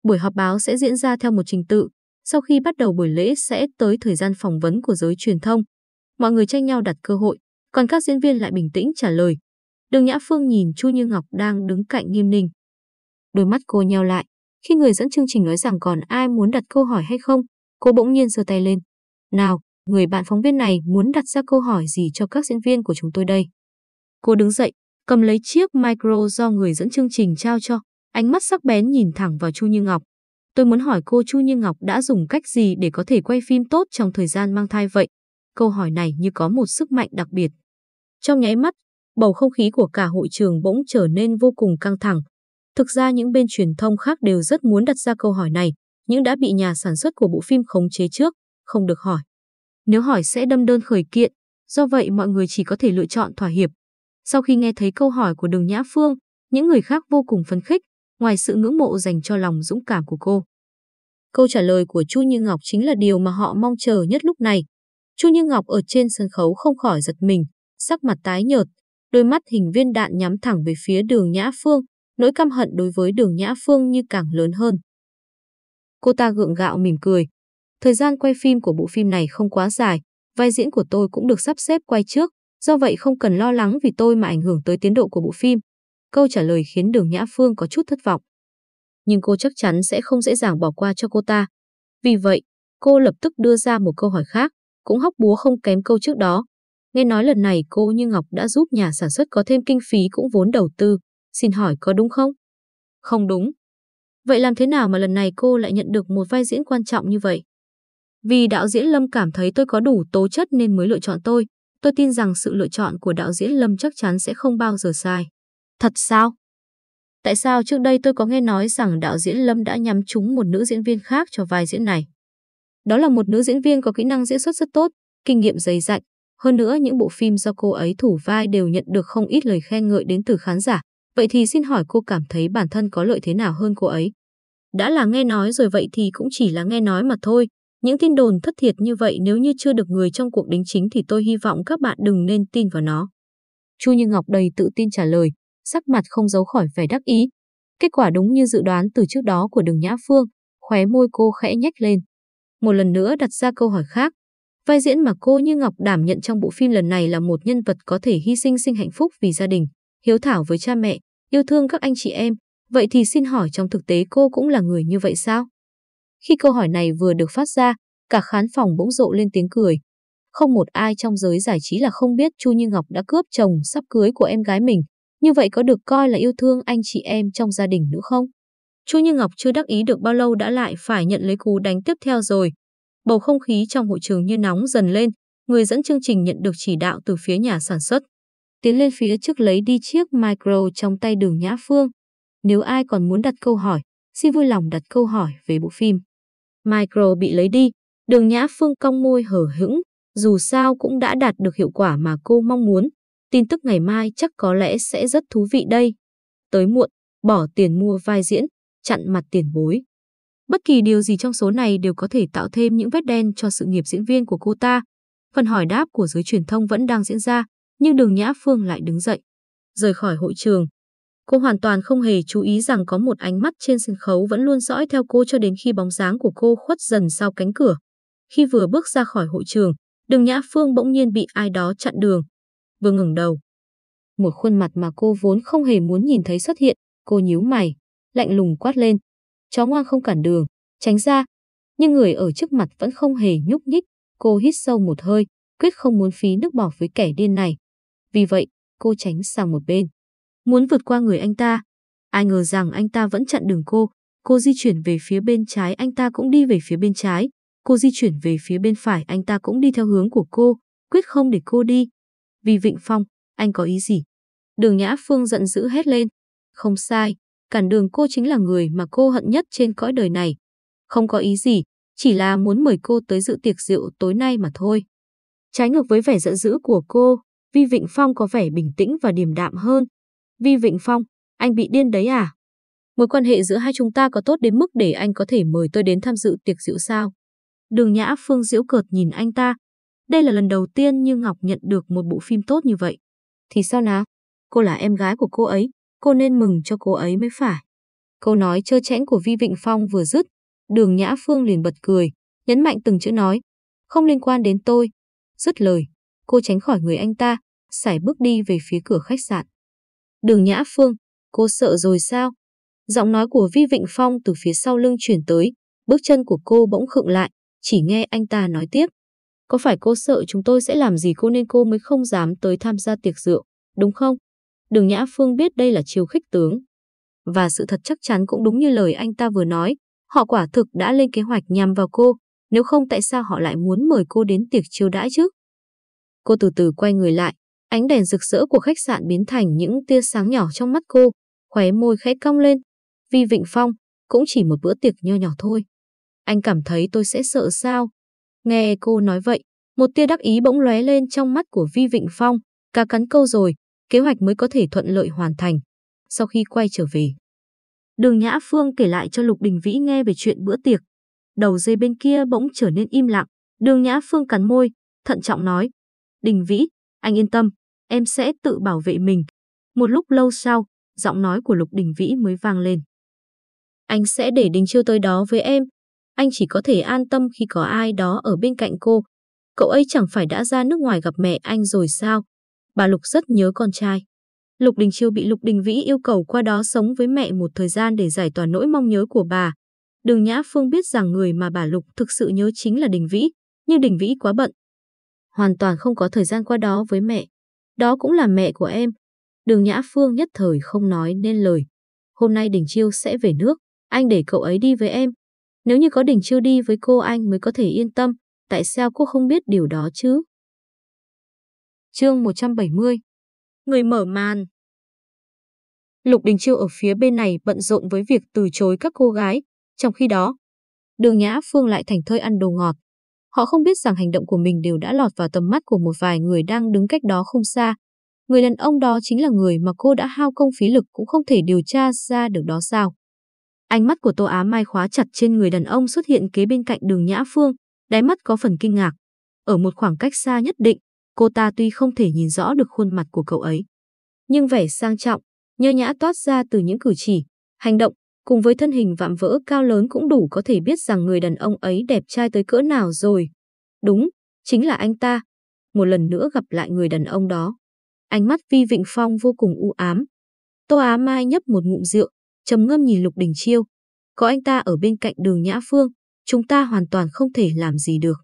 Buổi họp báo sẽ diễn ra theo một trình tự. Sau khi bắt đầu buổi lễ sẽ tới thời gian phỏng vấn của giới truyền thông. Mọi người tranh nhau đặt cơ hội, còn các diễn viên lại bình tĩnh trả lời. Đường Nhã Phương nhìn Chu Như Ngọc đang đứng cạnh nghiêm ninh. Đôi mắt cô nheo lại. Khi người dẫn chương trình nói rằng còn ai muốn đặt câu hỏi hay không, cô bỗng nhiên giơ tay lên. Nào, người bạn phóng viên này muốn đặt ra câu hỏi gì cho các diễn viên của chúng tôi đây? Cô đứng dậy, cầm lấy chiếc micro do người dẫn chương trình trao cho, ánh mắt sắc bén nhìn thẳng vào Chu Như Ngọc. Tôi muốn hỏi cô Chu Như Ngọc đã dùng cách gì để có thể quay phim tốt trong thời gian mang thai vậy? Câu hỏi này như có một sức mạnh đặc biệt. Trong nháy mắt, bầu không khí của cả hội trường bỗng trở nên vô cùng căng thẳng. Thực ra những bên truyền thông khác đều rất muốn đặt ra câu hỏi này, nhưng đã bị nhà sản xuất của bộ phim khống chế trước, không được hỏi. Nếu hỏi sẽ đâm đơn khởi kiện, do vậy mọi người chỉ có thể lựa chọn thỏa hiệp. Sau khi nghe thấy câu hỏi của Đường Nhã Phương, những người khác vô cùng phấn khích, ngoài sự ngưỡng mộ dành cho lòng dũng cảm của cô. Câu trả lời của Chu Như Ngọc chính là điều mà họ mong chờ nhất lúc này. Chu Như Ngọc ở trên sân khấu không khỏi giật mình, sắc mặt tái nhợt, đôi mắt hình viên đạn nhắm thẳng về phía đường Nhã Phương, nỗi căm hận đối với đường Nhã Phương như càng lớn hơn. Cô ta gượng gạo mỉm cười. Thời gian quay phim của bộ phim này không quá dài, vai diễn của tôi cũng được sắp xếp quay trước, do vậy không cần lo lắng vì tôi mà ảnh hưởng tới tiến độ của bộ phim. Câu trả lời khiến đường Nhã Phương có chút thất vọng. Nhưng cô chắc chắn sẽ không dễ dàng bỏ qua cho cô ta. Vì vậy, cô lập tức đưa ra một câu hỏi khác, cũng hóc búa không kém câu trước đó. Nghe nói lần này cô Như Ngọc đã giúp nhà sản xuất có thêm kinh phí cũng vốn đầu tư. Xin hỏi có đúng không? Không đúng. Vậy làm thế nào mà lần này cô lại nhận được một vai diễn quan trọng như vậy? Vì đạo diễn Lâm cảm thấy tôi có đủ tố chất nên mới lựa chọn tôi. Tôi tin rằng sự lựa chọn của đạo diễn Lâm chắc chắn sẽ không bao giờ sai. Thật sao? Tại sao trước đây tôi có nghe nói rằng đạo diễn Lâm đã nhắm trúng một nữ diễn viên khác cho vai diễn này? Đó là một nữ diễn viên có kỹ năng diễn xuất rất tốt, kinh nghiệm dày dặn. Hơn nữa những bộ phim do cô ấy thủ vai đều nhận được không ít lời khen ngợi đến từ khán giả. Vậy thì xin hỏi cô cảm thấy bản thân có lợi thế nào hơn cô ấy? Đã là nghe nói rồi vậy thì cũng chỉ là nghe nói mà thôi. Những tin đồn thất thiệt như vậy nếu như chưa được người trong cuộc đính chính thì tôi hy vọng các bạn đừng nên tin vào nó. Chu Như Ngọc đầy tự tin trả lời, sắc mặt không giấu khỏi vẻ đắc ý. Kết quả đúng như dự đoán từ trước đó của Đường Nhã Phương, khóe môi cô khẽ nhếch lên. Một lần nữa đặt ra câu hỏi khác. Vai diễn mà cô Như Ngọc đảm nhận trong bộ phim lần này là một nhân vật có thể hy sinh sinh hạnh phúc vì gia đình, hiếu thảo với cha mẹ, yêu thương các anh chị em. Vậy thì xin hỏi trong thực tế cô cũng là người như vậy sao? Khi câu hỏi này vừa được phát ra, cả khán phòng bỗng rộ lên tiếng cười. Không một ai trong giới giải trí là không biết Chu Như Ngọc đã cướp chồng sắp cưới của em gái mình. Như vậy có được coi là yêu thương anh chị em trong gia đình nữa không? Chu Như Ngọc chưa đắc ý được bao lâu đã lại phải nhận lấy cú đánh tiếp theo rồi. Bầu không khí trong hội trường như nóng dần lên, người dẫn chương trình nhận được chỉ đạo từ phía nhà sản xuất. Tiến lên phía trước lấy đi chiếc micro trong tay đường Nhã Phương. Nếu ai còn muốn đặt câu hỏi, xin vui lòng đặt câu hỏi về bộ phim. Micro bị lấy đi, đường Nhã Phương cong môi hở hững, dù sao cũng đã đạt được hiệu quả mà cô mong muốn. Tin tức ngày mai chắc có lẽ sẽ rất thú vị đây. Tới muộn, bỏ tiền mua vai diễn, chặn mặt tiền bối. Bất kỳ điều gì trong số này đều có thể tạo thêm những vết đen cho sự nghiệp diễn viên của cô ta. Phần hỏi đáp của giới truyền thông vẫn đang diễn ra, nhưng đường Nhã Phương lại đứng dậy, rời khỏi hội trường. Cô hoàn toàn không hề chú ý rằng có một ánh mắt trên sân khấu vẫn luôn dõi theo cô cho đến khi bóng dáng của cô khuất dần sau cánh cửa. Khi vừa bước ra khỏi hội trường, đường Nhã Phương bỗng nhiên bị ai đó chặn đường. Vừa ngừng đầu. Một khuôn mặt mà cô vốn không hề muốn nhìn thấy xuất hiện, cô nhíu mày, lạnh lùng quát lên. Chó ngoan không cản đường, tránh ra. Nhưng người ở trước mặt vẫn không hề nhúc nhích, cô hít sâu một hơi, quyết không muốn phí nước bọt với kẻ điên này. Vì vậy, cô tránh sang một bên. Muốn vượt qua người anh ta. Ai ngờ rằng anh ta vẫn chặn đường cô. Cô di chuyển về phía bên trái, anh ta cũng đi về phía bên trái. Cô di chuyển về phía bên phải, anh ta cũng đi theo hướng của cô, quyết không để cô đi. Vì Vịnh Phong, anh có ý gì? Đường Nhã Phương giận dữ hét lên. Không sai, cản đường cô chính là người mà cô hận nhất trên cõi đời này. Không có ý gì, chỉ là muốn mời cô tới dự tiệc rượu tối nay mà thôi. Trái ngược với vẻ giận dữ của cô, Vi Vịnh Phong có vẻ bình tĩnh và điềm đạm hơn. Vi Vịnh Phong, anh bị điên đấy à? Mối quan hệ giữa hai chúng ta có tốt đến mức để anh có thể mời tôi đến tham dự tiệc rượu sao? Đường Nhã Phương diễu cợt nhìn anh ta. Đây là lần đầu tiên Như Ngọc nhận được một bộ phim tốt như vậy. Thì sao nào? Cô là em gái của cô ấy, cô nên mừng cho cô ấy mới phải. Câu nói trơ chẽn của Vi Vịnh Phong vừa dứt, đường Nhã Phương liền bật cười, nhấn mạnh từng chữ nói, không liên quan đến tôi. Dứt lời, cô tránh khỏi người anh ta, sải bước đi về phía cửa khách sạn. Đường Nhã Phương, cô sợ rồi sao? Giọng nói của Vi Vịnh Phong từ phía sau lưng chuyển tới, bước chân của cô bỗng khựng lại, chỉ nghe anh ta nói tiếp. Có phải cô sợ chúng tôi sẽ làm gì cô nên cô mới không dám tới tham gia tiệc rượu, đúng không? Đường Nhã Phương biết đây là chiêu khích tướng. Và sự thật chắc chắn cũng đúng như lời anh ta vừa nói, họ quả thực đã lên kế hoạch nhằm vào cô, nếu không tại sao họ lại muốn mời cô đến tiệc chiêu đãi chứ? Cô từ từ quay người lại, ánh đèn rực rỡ của khách sạn biến thành những tia sáng nhỏ trong mắt cô, khóe môi khẽ cong lên. Vì Vịnh Phong, cũng chỉ một bữa tiệc nho nhỏ thôi. Anh cảm thấy tôi sẽ sợ sao? Nghe cô nói vậy, một tia đắc ý bỗng lóe lên trong mắt của Vi Vịnh Phong, cá cắn câu rồi, kế hoạch mới có thể thuận lợi hoàn thành. Sau khi quay trở về, Đường Nhã Phương kể lại cho Lục Đình Vĩ nghe về chuyện bữa tiệc. Đầu dây bên kia bỗng trở nên im lặng, Đường Nhã Phương cắn môi, thận trọng nói. Đình Vĩ, anh yên tâm, em sẽ tự bảo vệ mình. Một lúc lâu sau, giọng nói của Lục Đình Vĩ mới vang lên. Anh sẽ để Đình Chiêu tới đó với em. Anh chỉ có thể an tâm khi có ai đó ở bên cạnh cô. Cậu ấy chẳng phải đã ra nước ngoài gặp mẹ anh rồi sao? Bà Lục rất nhớ con trai. Lục Đình Chiêu bị Lục Đình Vĩ yêu cầu qua đó sống với mẹ một thời gian để giải tỏa nỗi mong nhớ của bà. Đường Nhã Phương biết rằng người mà bà Lục thực sự nhớ chính là Đình Vĩ, nhưng Đình Vĩ quá bận. Hoàn toàn không có thời gian qua đó với mẹ. Đó cũng là mẹ của em. Đường Nhã Phương nhất thời không nói nên lời. Hôm nay Đình Chiêu sẽ về nước, anh để cậu ấy đi với em. Nếu như có Đỉnh Chiêu đi với cô anh mới có thể yên tâm, tại sao cô không biết điều đó chứ? Chương 170 Người mở màn Lục Đình Chiêu ở phía bên này bận rộn với việc từ chối các cô gái, trong khi đó, Đường Nhã Phương lại thành thơi ăn đồ ngọt. Họ không biết rằng hành động của mình đều đã lọt vào tầm mắt của một vài người đang đứng cách đó không xa. Người đàn ông đó chính là người mà cô đã hao công phí lực cũng không thể điều tra ra được đó sao. Ánh mắt của Tô Á Mai khóa chặt trên người đàn ông xuất hiện kế bên cạnh đường Nhã Phương, đáy mắt có phần kinh ngạc. Ở một khoảng cách xa nhất định, cô ta tuy không thể nhìn rõ được khuôn mặt của cậu ấy. Nhưng vẻ sang trọng, nhơ nhã toát ra từ những cử chỉ, hành động, cùng với thân hình vạm vỡ cao lớn cũng đủ có thể biết rằng người đàn ông ấy đẹp trai tới cỡ nào rồi. Đúng, chính là anh ta. Một lần nữa gặp lại người đàn ông đó. Ánh mắt Vi Vịnh Phong vô cùng u ám. Tô Á Mai nhấp một ngụm rượu, trầm ngâm nhìn Lục Đình Chiêu. Có anh ta ở bên cạnh đường Nhã Phương, chúng ta hoàn toàn không thể làm gì được.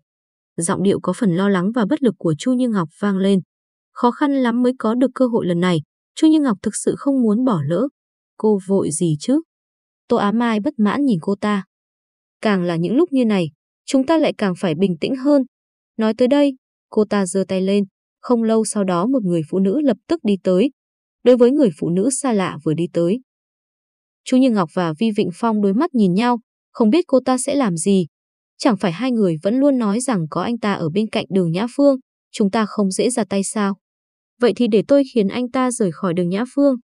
Giọng điệu có phần lo lắng và bất lực của Chu Như Ngọc vang lên. Khó khăn lắm mới có được cơ hội lần này, Chu Như Ngọc thực sự không muốn bỏ lỡ. Cô vội gì chứ? Tô Á Mai bất mãn nhìn cô ta. Càng là những lúc như này, chúng ta lại càng phải bình tĩnh hơn. Nói tới đây, cô ta giơ tay lên, không lâu sau đó một người phụ nữ lập tức đi tới. Đối với người phụ nữ xa lạ vừa đi tới. Chu Như Ngọc và Vi Vịnh Phong đối mắt nhìn nhau, không biết cô ta sẽ làm gì. Chẳng phải hai người vẫn luôn nói rằng có anh ta ở bên cạnh đường Nhã Phương, chúng ta không dễ ra tay sao? Vậy thì để tôi khiến anh ta rời khỏi đường Nhã Phương.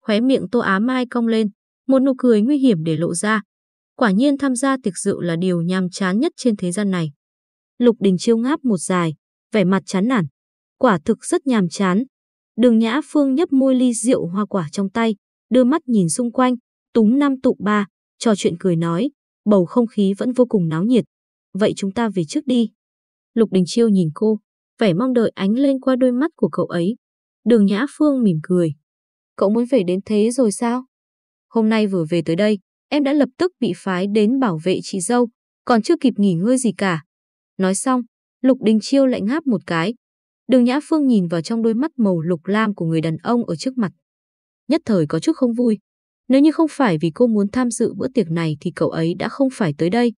Khóe miệng Tô Á Mai cong lên, một nụ cười nguy hiểm để lộ ra. Quả nhiên tham gia tiệc rượu là điều nhàm chán nhất trên thế gian này. Lục Đình Chiêu ngáp một dài, vẻ mặt chán nản. Quả thực rất nhàm chán. Đường Nhã Phương nhấp môi ly rượu hoa quả trong tay, đưa mắt nhìn xung quanh, túng năm tụ ba, trò chuyện cười nói, bầu không khí vẫn vô cùng náo nhiệt. Vậy chúng ta về trước đi. Lục Đình Chiêu nhìn cô, vẻ mong đợi ánh lên qua đôi mắt của cậu ấy. Đường Nhã Phương mỉm cười. Cậu muốn về đến thế rồi sao? Hôm nay vừa về tới đây, em đã lập tức bị phái đến bảo vệ chị dâu, còn chưa kịp nghỉ ngơi gì cả. Nói xong, Lục Đình Chiêu lại ngáp một cái. Đường Nhã Phương nhìn vào trong đôi mắt màu lục lam của người đàn ông ở trước mặt. Nhất thời có chút không vui. Nếu như không phải vì cô muốn tham dự bữa tiệc này thì cậu ấy đã không phải tới đây.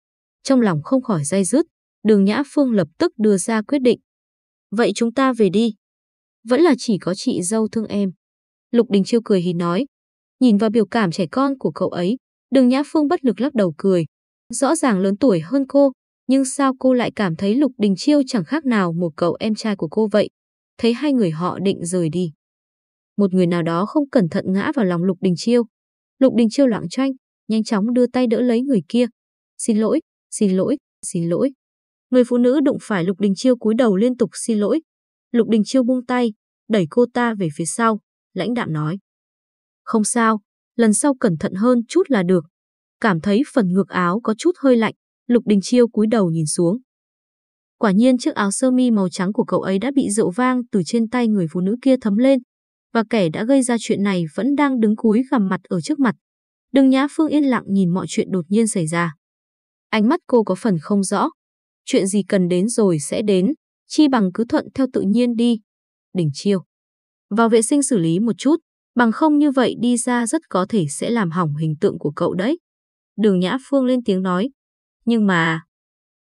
Trong lòng không khỏi dây dứt, đường Nhã Phương lập tức đưa ra quyết định. Vậy chúng ta về đi. Vẫn là chỉ có chị dâu thương em. Lục Đình Chiêu cười hí nói. Nhìn vào biểu cảm trẻ con của cậu ấy, đường Nhã Phương bất lực lắc đầu cười. Rõ ràng lớn tuổi hơn cô, nhưng sao cô lại cảm thấy Lục Đình Chiêu chẳng khác nào một cậu em trai của cô vậy? Thấy hai người họ định rời đi. Một người nào đó không cẩn thận ngã vào lòng Lục Đình Chiêu. Lục Đình Chiêu loạn tranh, nhanh chóng đưa tay đỡ lấy người kia. Xin lỗi, xin lỗi, xin lỗi. Người phụ nữ đụng phải Lục Đình Chiêu cúi đầu liên tục xin lỗi. Lục Đình Chiêu buông tay, đẩy cô ta về phía sau, lãnh đạm nói. Không sao, lần sau cẩn thận hơn chút là được. Cảm thấy phần ngược áo có chút hơi lạnh, Lục Đình Chiêu cúi đầu nhìn xuống. Quả nhiên chiếc áo sơ mi màu trắng của cậu ấy đã bị rượu vang từ trên tay người phụ nữ kia thấm lên, và kẻ đã gây ra chuyện này vẫn đang đứng cúi gằm mặt ở trước mặt. Đừng Nhã Phương yên lặng nhìn mọi chuyện đột nhiên xảy ra. Ánh mắt cô có phần không rõ. Chuyện gì cần đến rồi sẽ đến, chi bằng cứ thuận theo tự nhiên đi. Đỉnh Chiêu. Vào vệ sinh xử lý một chút, bằng không như vậy đi ra rất có thể sẽ làm hỏng hình tượng của cậu đấy. Đường Nhã Phương lên tiếng nói. Nhưng mà...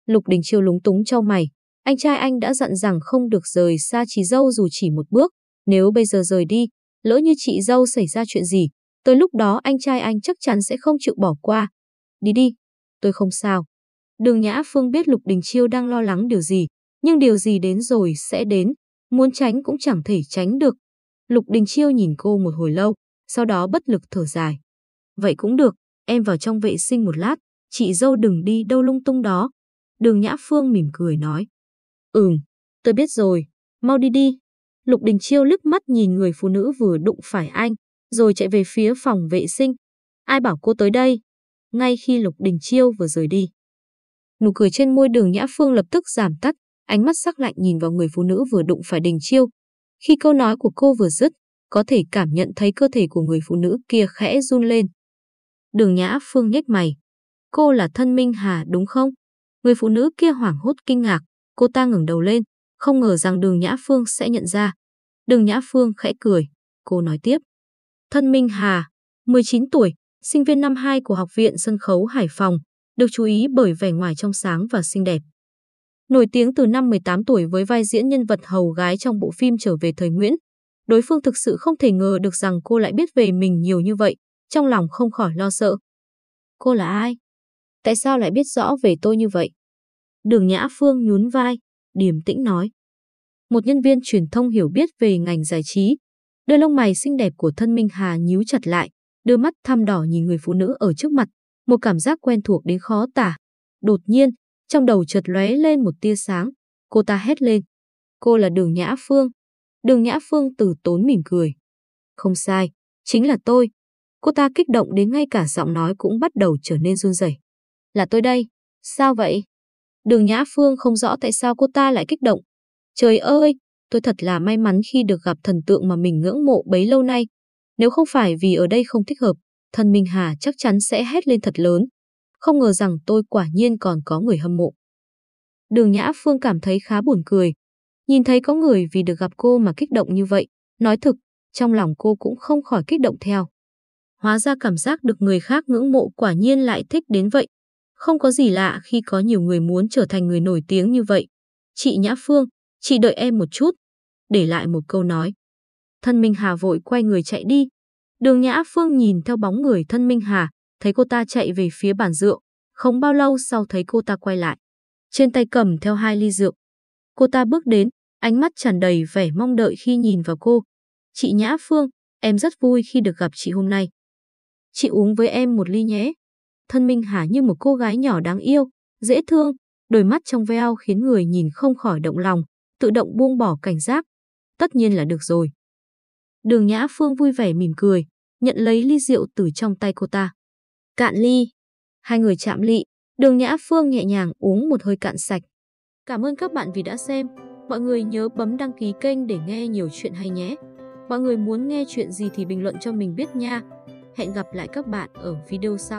Lục Đình Chiêu lúng túng trao mày. Anh trai anh đã dặn rằng không được rời xa chị dâu dù chỉ một bước. Nếu bây giờ rời đi, lỡ như chị dâu xảy ra chuyện gì, tới lúc đó anh trai anh chắc chắn sẽ không chịu bỏ qua. Đi đi, tôi không sao. Đường Nhã Phương biết Lục Đình Chiêu đang lo lắng điều gì, nhưng điều gì đến rồi sẽ đến, muốn tránh cũng chẳng thể tránh được. Lục Đình Chiêu nhìn cô một hồi lâu, sau đó bất lực thở dài. Vậy cũng được, em vào trong vệ sinh một lát, chị dâu đừng đi đâu lung tung đó. Đường Nhã Phương mỉm cười nói. Ừm, tôi biết rồi, mau đi đi. Lục Đình Chiêu lướt mắt nhìn người phụ nữ vừa đụng phải anh, rồi chạy về phía phòng vệ sinh. Ai bảo cô tới đây? Ngay khi Lục Đình Chiêu vừa rời đi. Nụ cười trên môi đường Nhã Phương lập tức giảm tắt, ánh mắt sắc lạnh nhìn vào người phụ nữ vừa đụng phải Đình Chiêu. Khi câu nói của cô vừa dứt, có thể cảm nhận thấy cơ thể của người phụ nữ kia khẽ run lên. Đường Nhã Phương nhếch mày. Cô là thân Minh Hà đúng không? Người phụ nữ kia hoảng hốt kinh ngạc, cô ta ngẩng đầu lên, không ngờ rằng đường Nhã Phương sẽ nhận ra. Đường Nhã Phương khẽ cười, cô nói tiếp. Thân Minh Hà, 19 tuổi, sinh viên năm 2 của Học viện Sân khấu Hải Phòng, được chú ý bởi vẻ ngoài trong sáng và xinh đẹp. Nổi tiếng từ năm 18 tuổi với vai diễn nhân vật hầu gái trong bộ phim Trở về thời Nguyễn, đối phương thực sự không thể ngờ được rằng cô lại biết về mình nhiều như vậy, trong lòng không khỏi lo sợ. Cô là ai? Tại sao lại biết rõ về tôi như vậy? Đường Nhã Phương nhún vai, điềm tĩnh nói. Một nhân viên truyền thông hiểu biết về ngành giải trí. Đôi lông mày xinh đẹp của thân Minh Hà nhíu chặt lại, đưa mắt thăm đỏ nhìn người phụ nữ ở trước mặt, một cảm giác quen thuộc đến khó tả. Đột nhiên, Trong đầu chợt lóe lên một tia sáng, cô ta hét lên. Cô là Đường Nhã Phương. Đường Nhã Phương từ tốn mỉm cười. Không sai, chính là tôi. Cô ta kích động đến ngay cả giọng nói cũng bắt đầu trở nên run rẩy. Là tôi đây. Sao vậy? Đường Nhã Phương không rõ tại sao cô ta lại kích động. Trời ơi, tôi thật là may mắn khi được gặp thần tượng mà mình ngưỡng mộ bấy lâu nay. Nếu không phải vì ở đây không thích hợp, thần Minh Hà chắc chắn sẽ hét lên thật lớn. Không ngờ rằng tôi quả nhiên còn có người hâm mộ. Đường Nhã Phương cảm thấy khá buồn cười. Nhìn thấy có người vì được gặp cô mà kích động như vậy, nói thực, trong lòng cô cũng không khỏi kích động theo. Hóa ra cảm giác được người khác ngưỡng mộ quả nhiên lại thích đến vậy. Không có gì lạ khi có nhiều người muốn trở thành người nổi tiếng như vậy. Chị Nhã Phương, chị đợi em một chút. Để lại một câu nói. Thân Minh Hà vội quay người chạy đi. Đường Nhã Phương nhìn theo bóng người thân Minh Hà, thấy cô ta chạy về phía bàn rượu. Không bao lâu sau thấy cô ta quay lại. Trên tay cầm theo hai ly rượu. Cô ta bước đến, ánh mắt tràn đầy vẻ mong đợi khi nhìn vào cô. Chị Nhã Phương, em rất vui khi được gặp chị hôm nay. Chị uống với em một ly nhé. Thân Minh Hà như một cô gái nhỏ đáng yêu, dễ thương, đôi mắt trong veo khiến người nhìn không khỏi động lòng, tự động buông bỏ cảnh giác. Tất nhiên là được rồi. Đường Nhã Phương vui vẻ mỉm cười, nhận lấy ly rượu từ trong tay cô ta. Cạn ly. Hai người chạm lị, đường Nhã Phương nhẹ nhàng uống một hơi cạn sạch. Cảm ơn các bạn vì đã xem. Mọi người nhớ bấm đăng ký kênh để nghe nhiều chuyện hay nhé. Mọi người muốn nghe chuyện gì thì bình luận cho mình biết nha. Hẹn gặp lại các bạn ở video sau.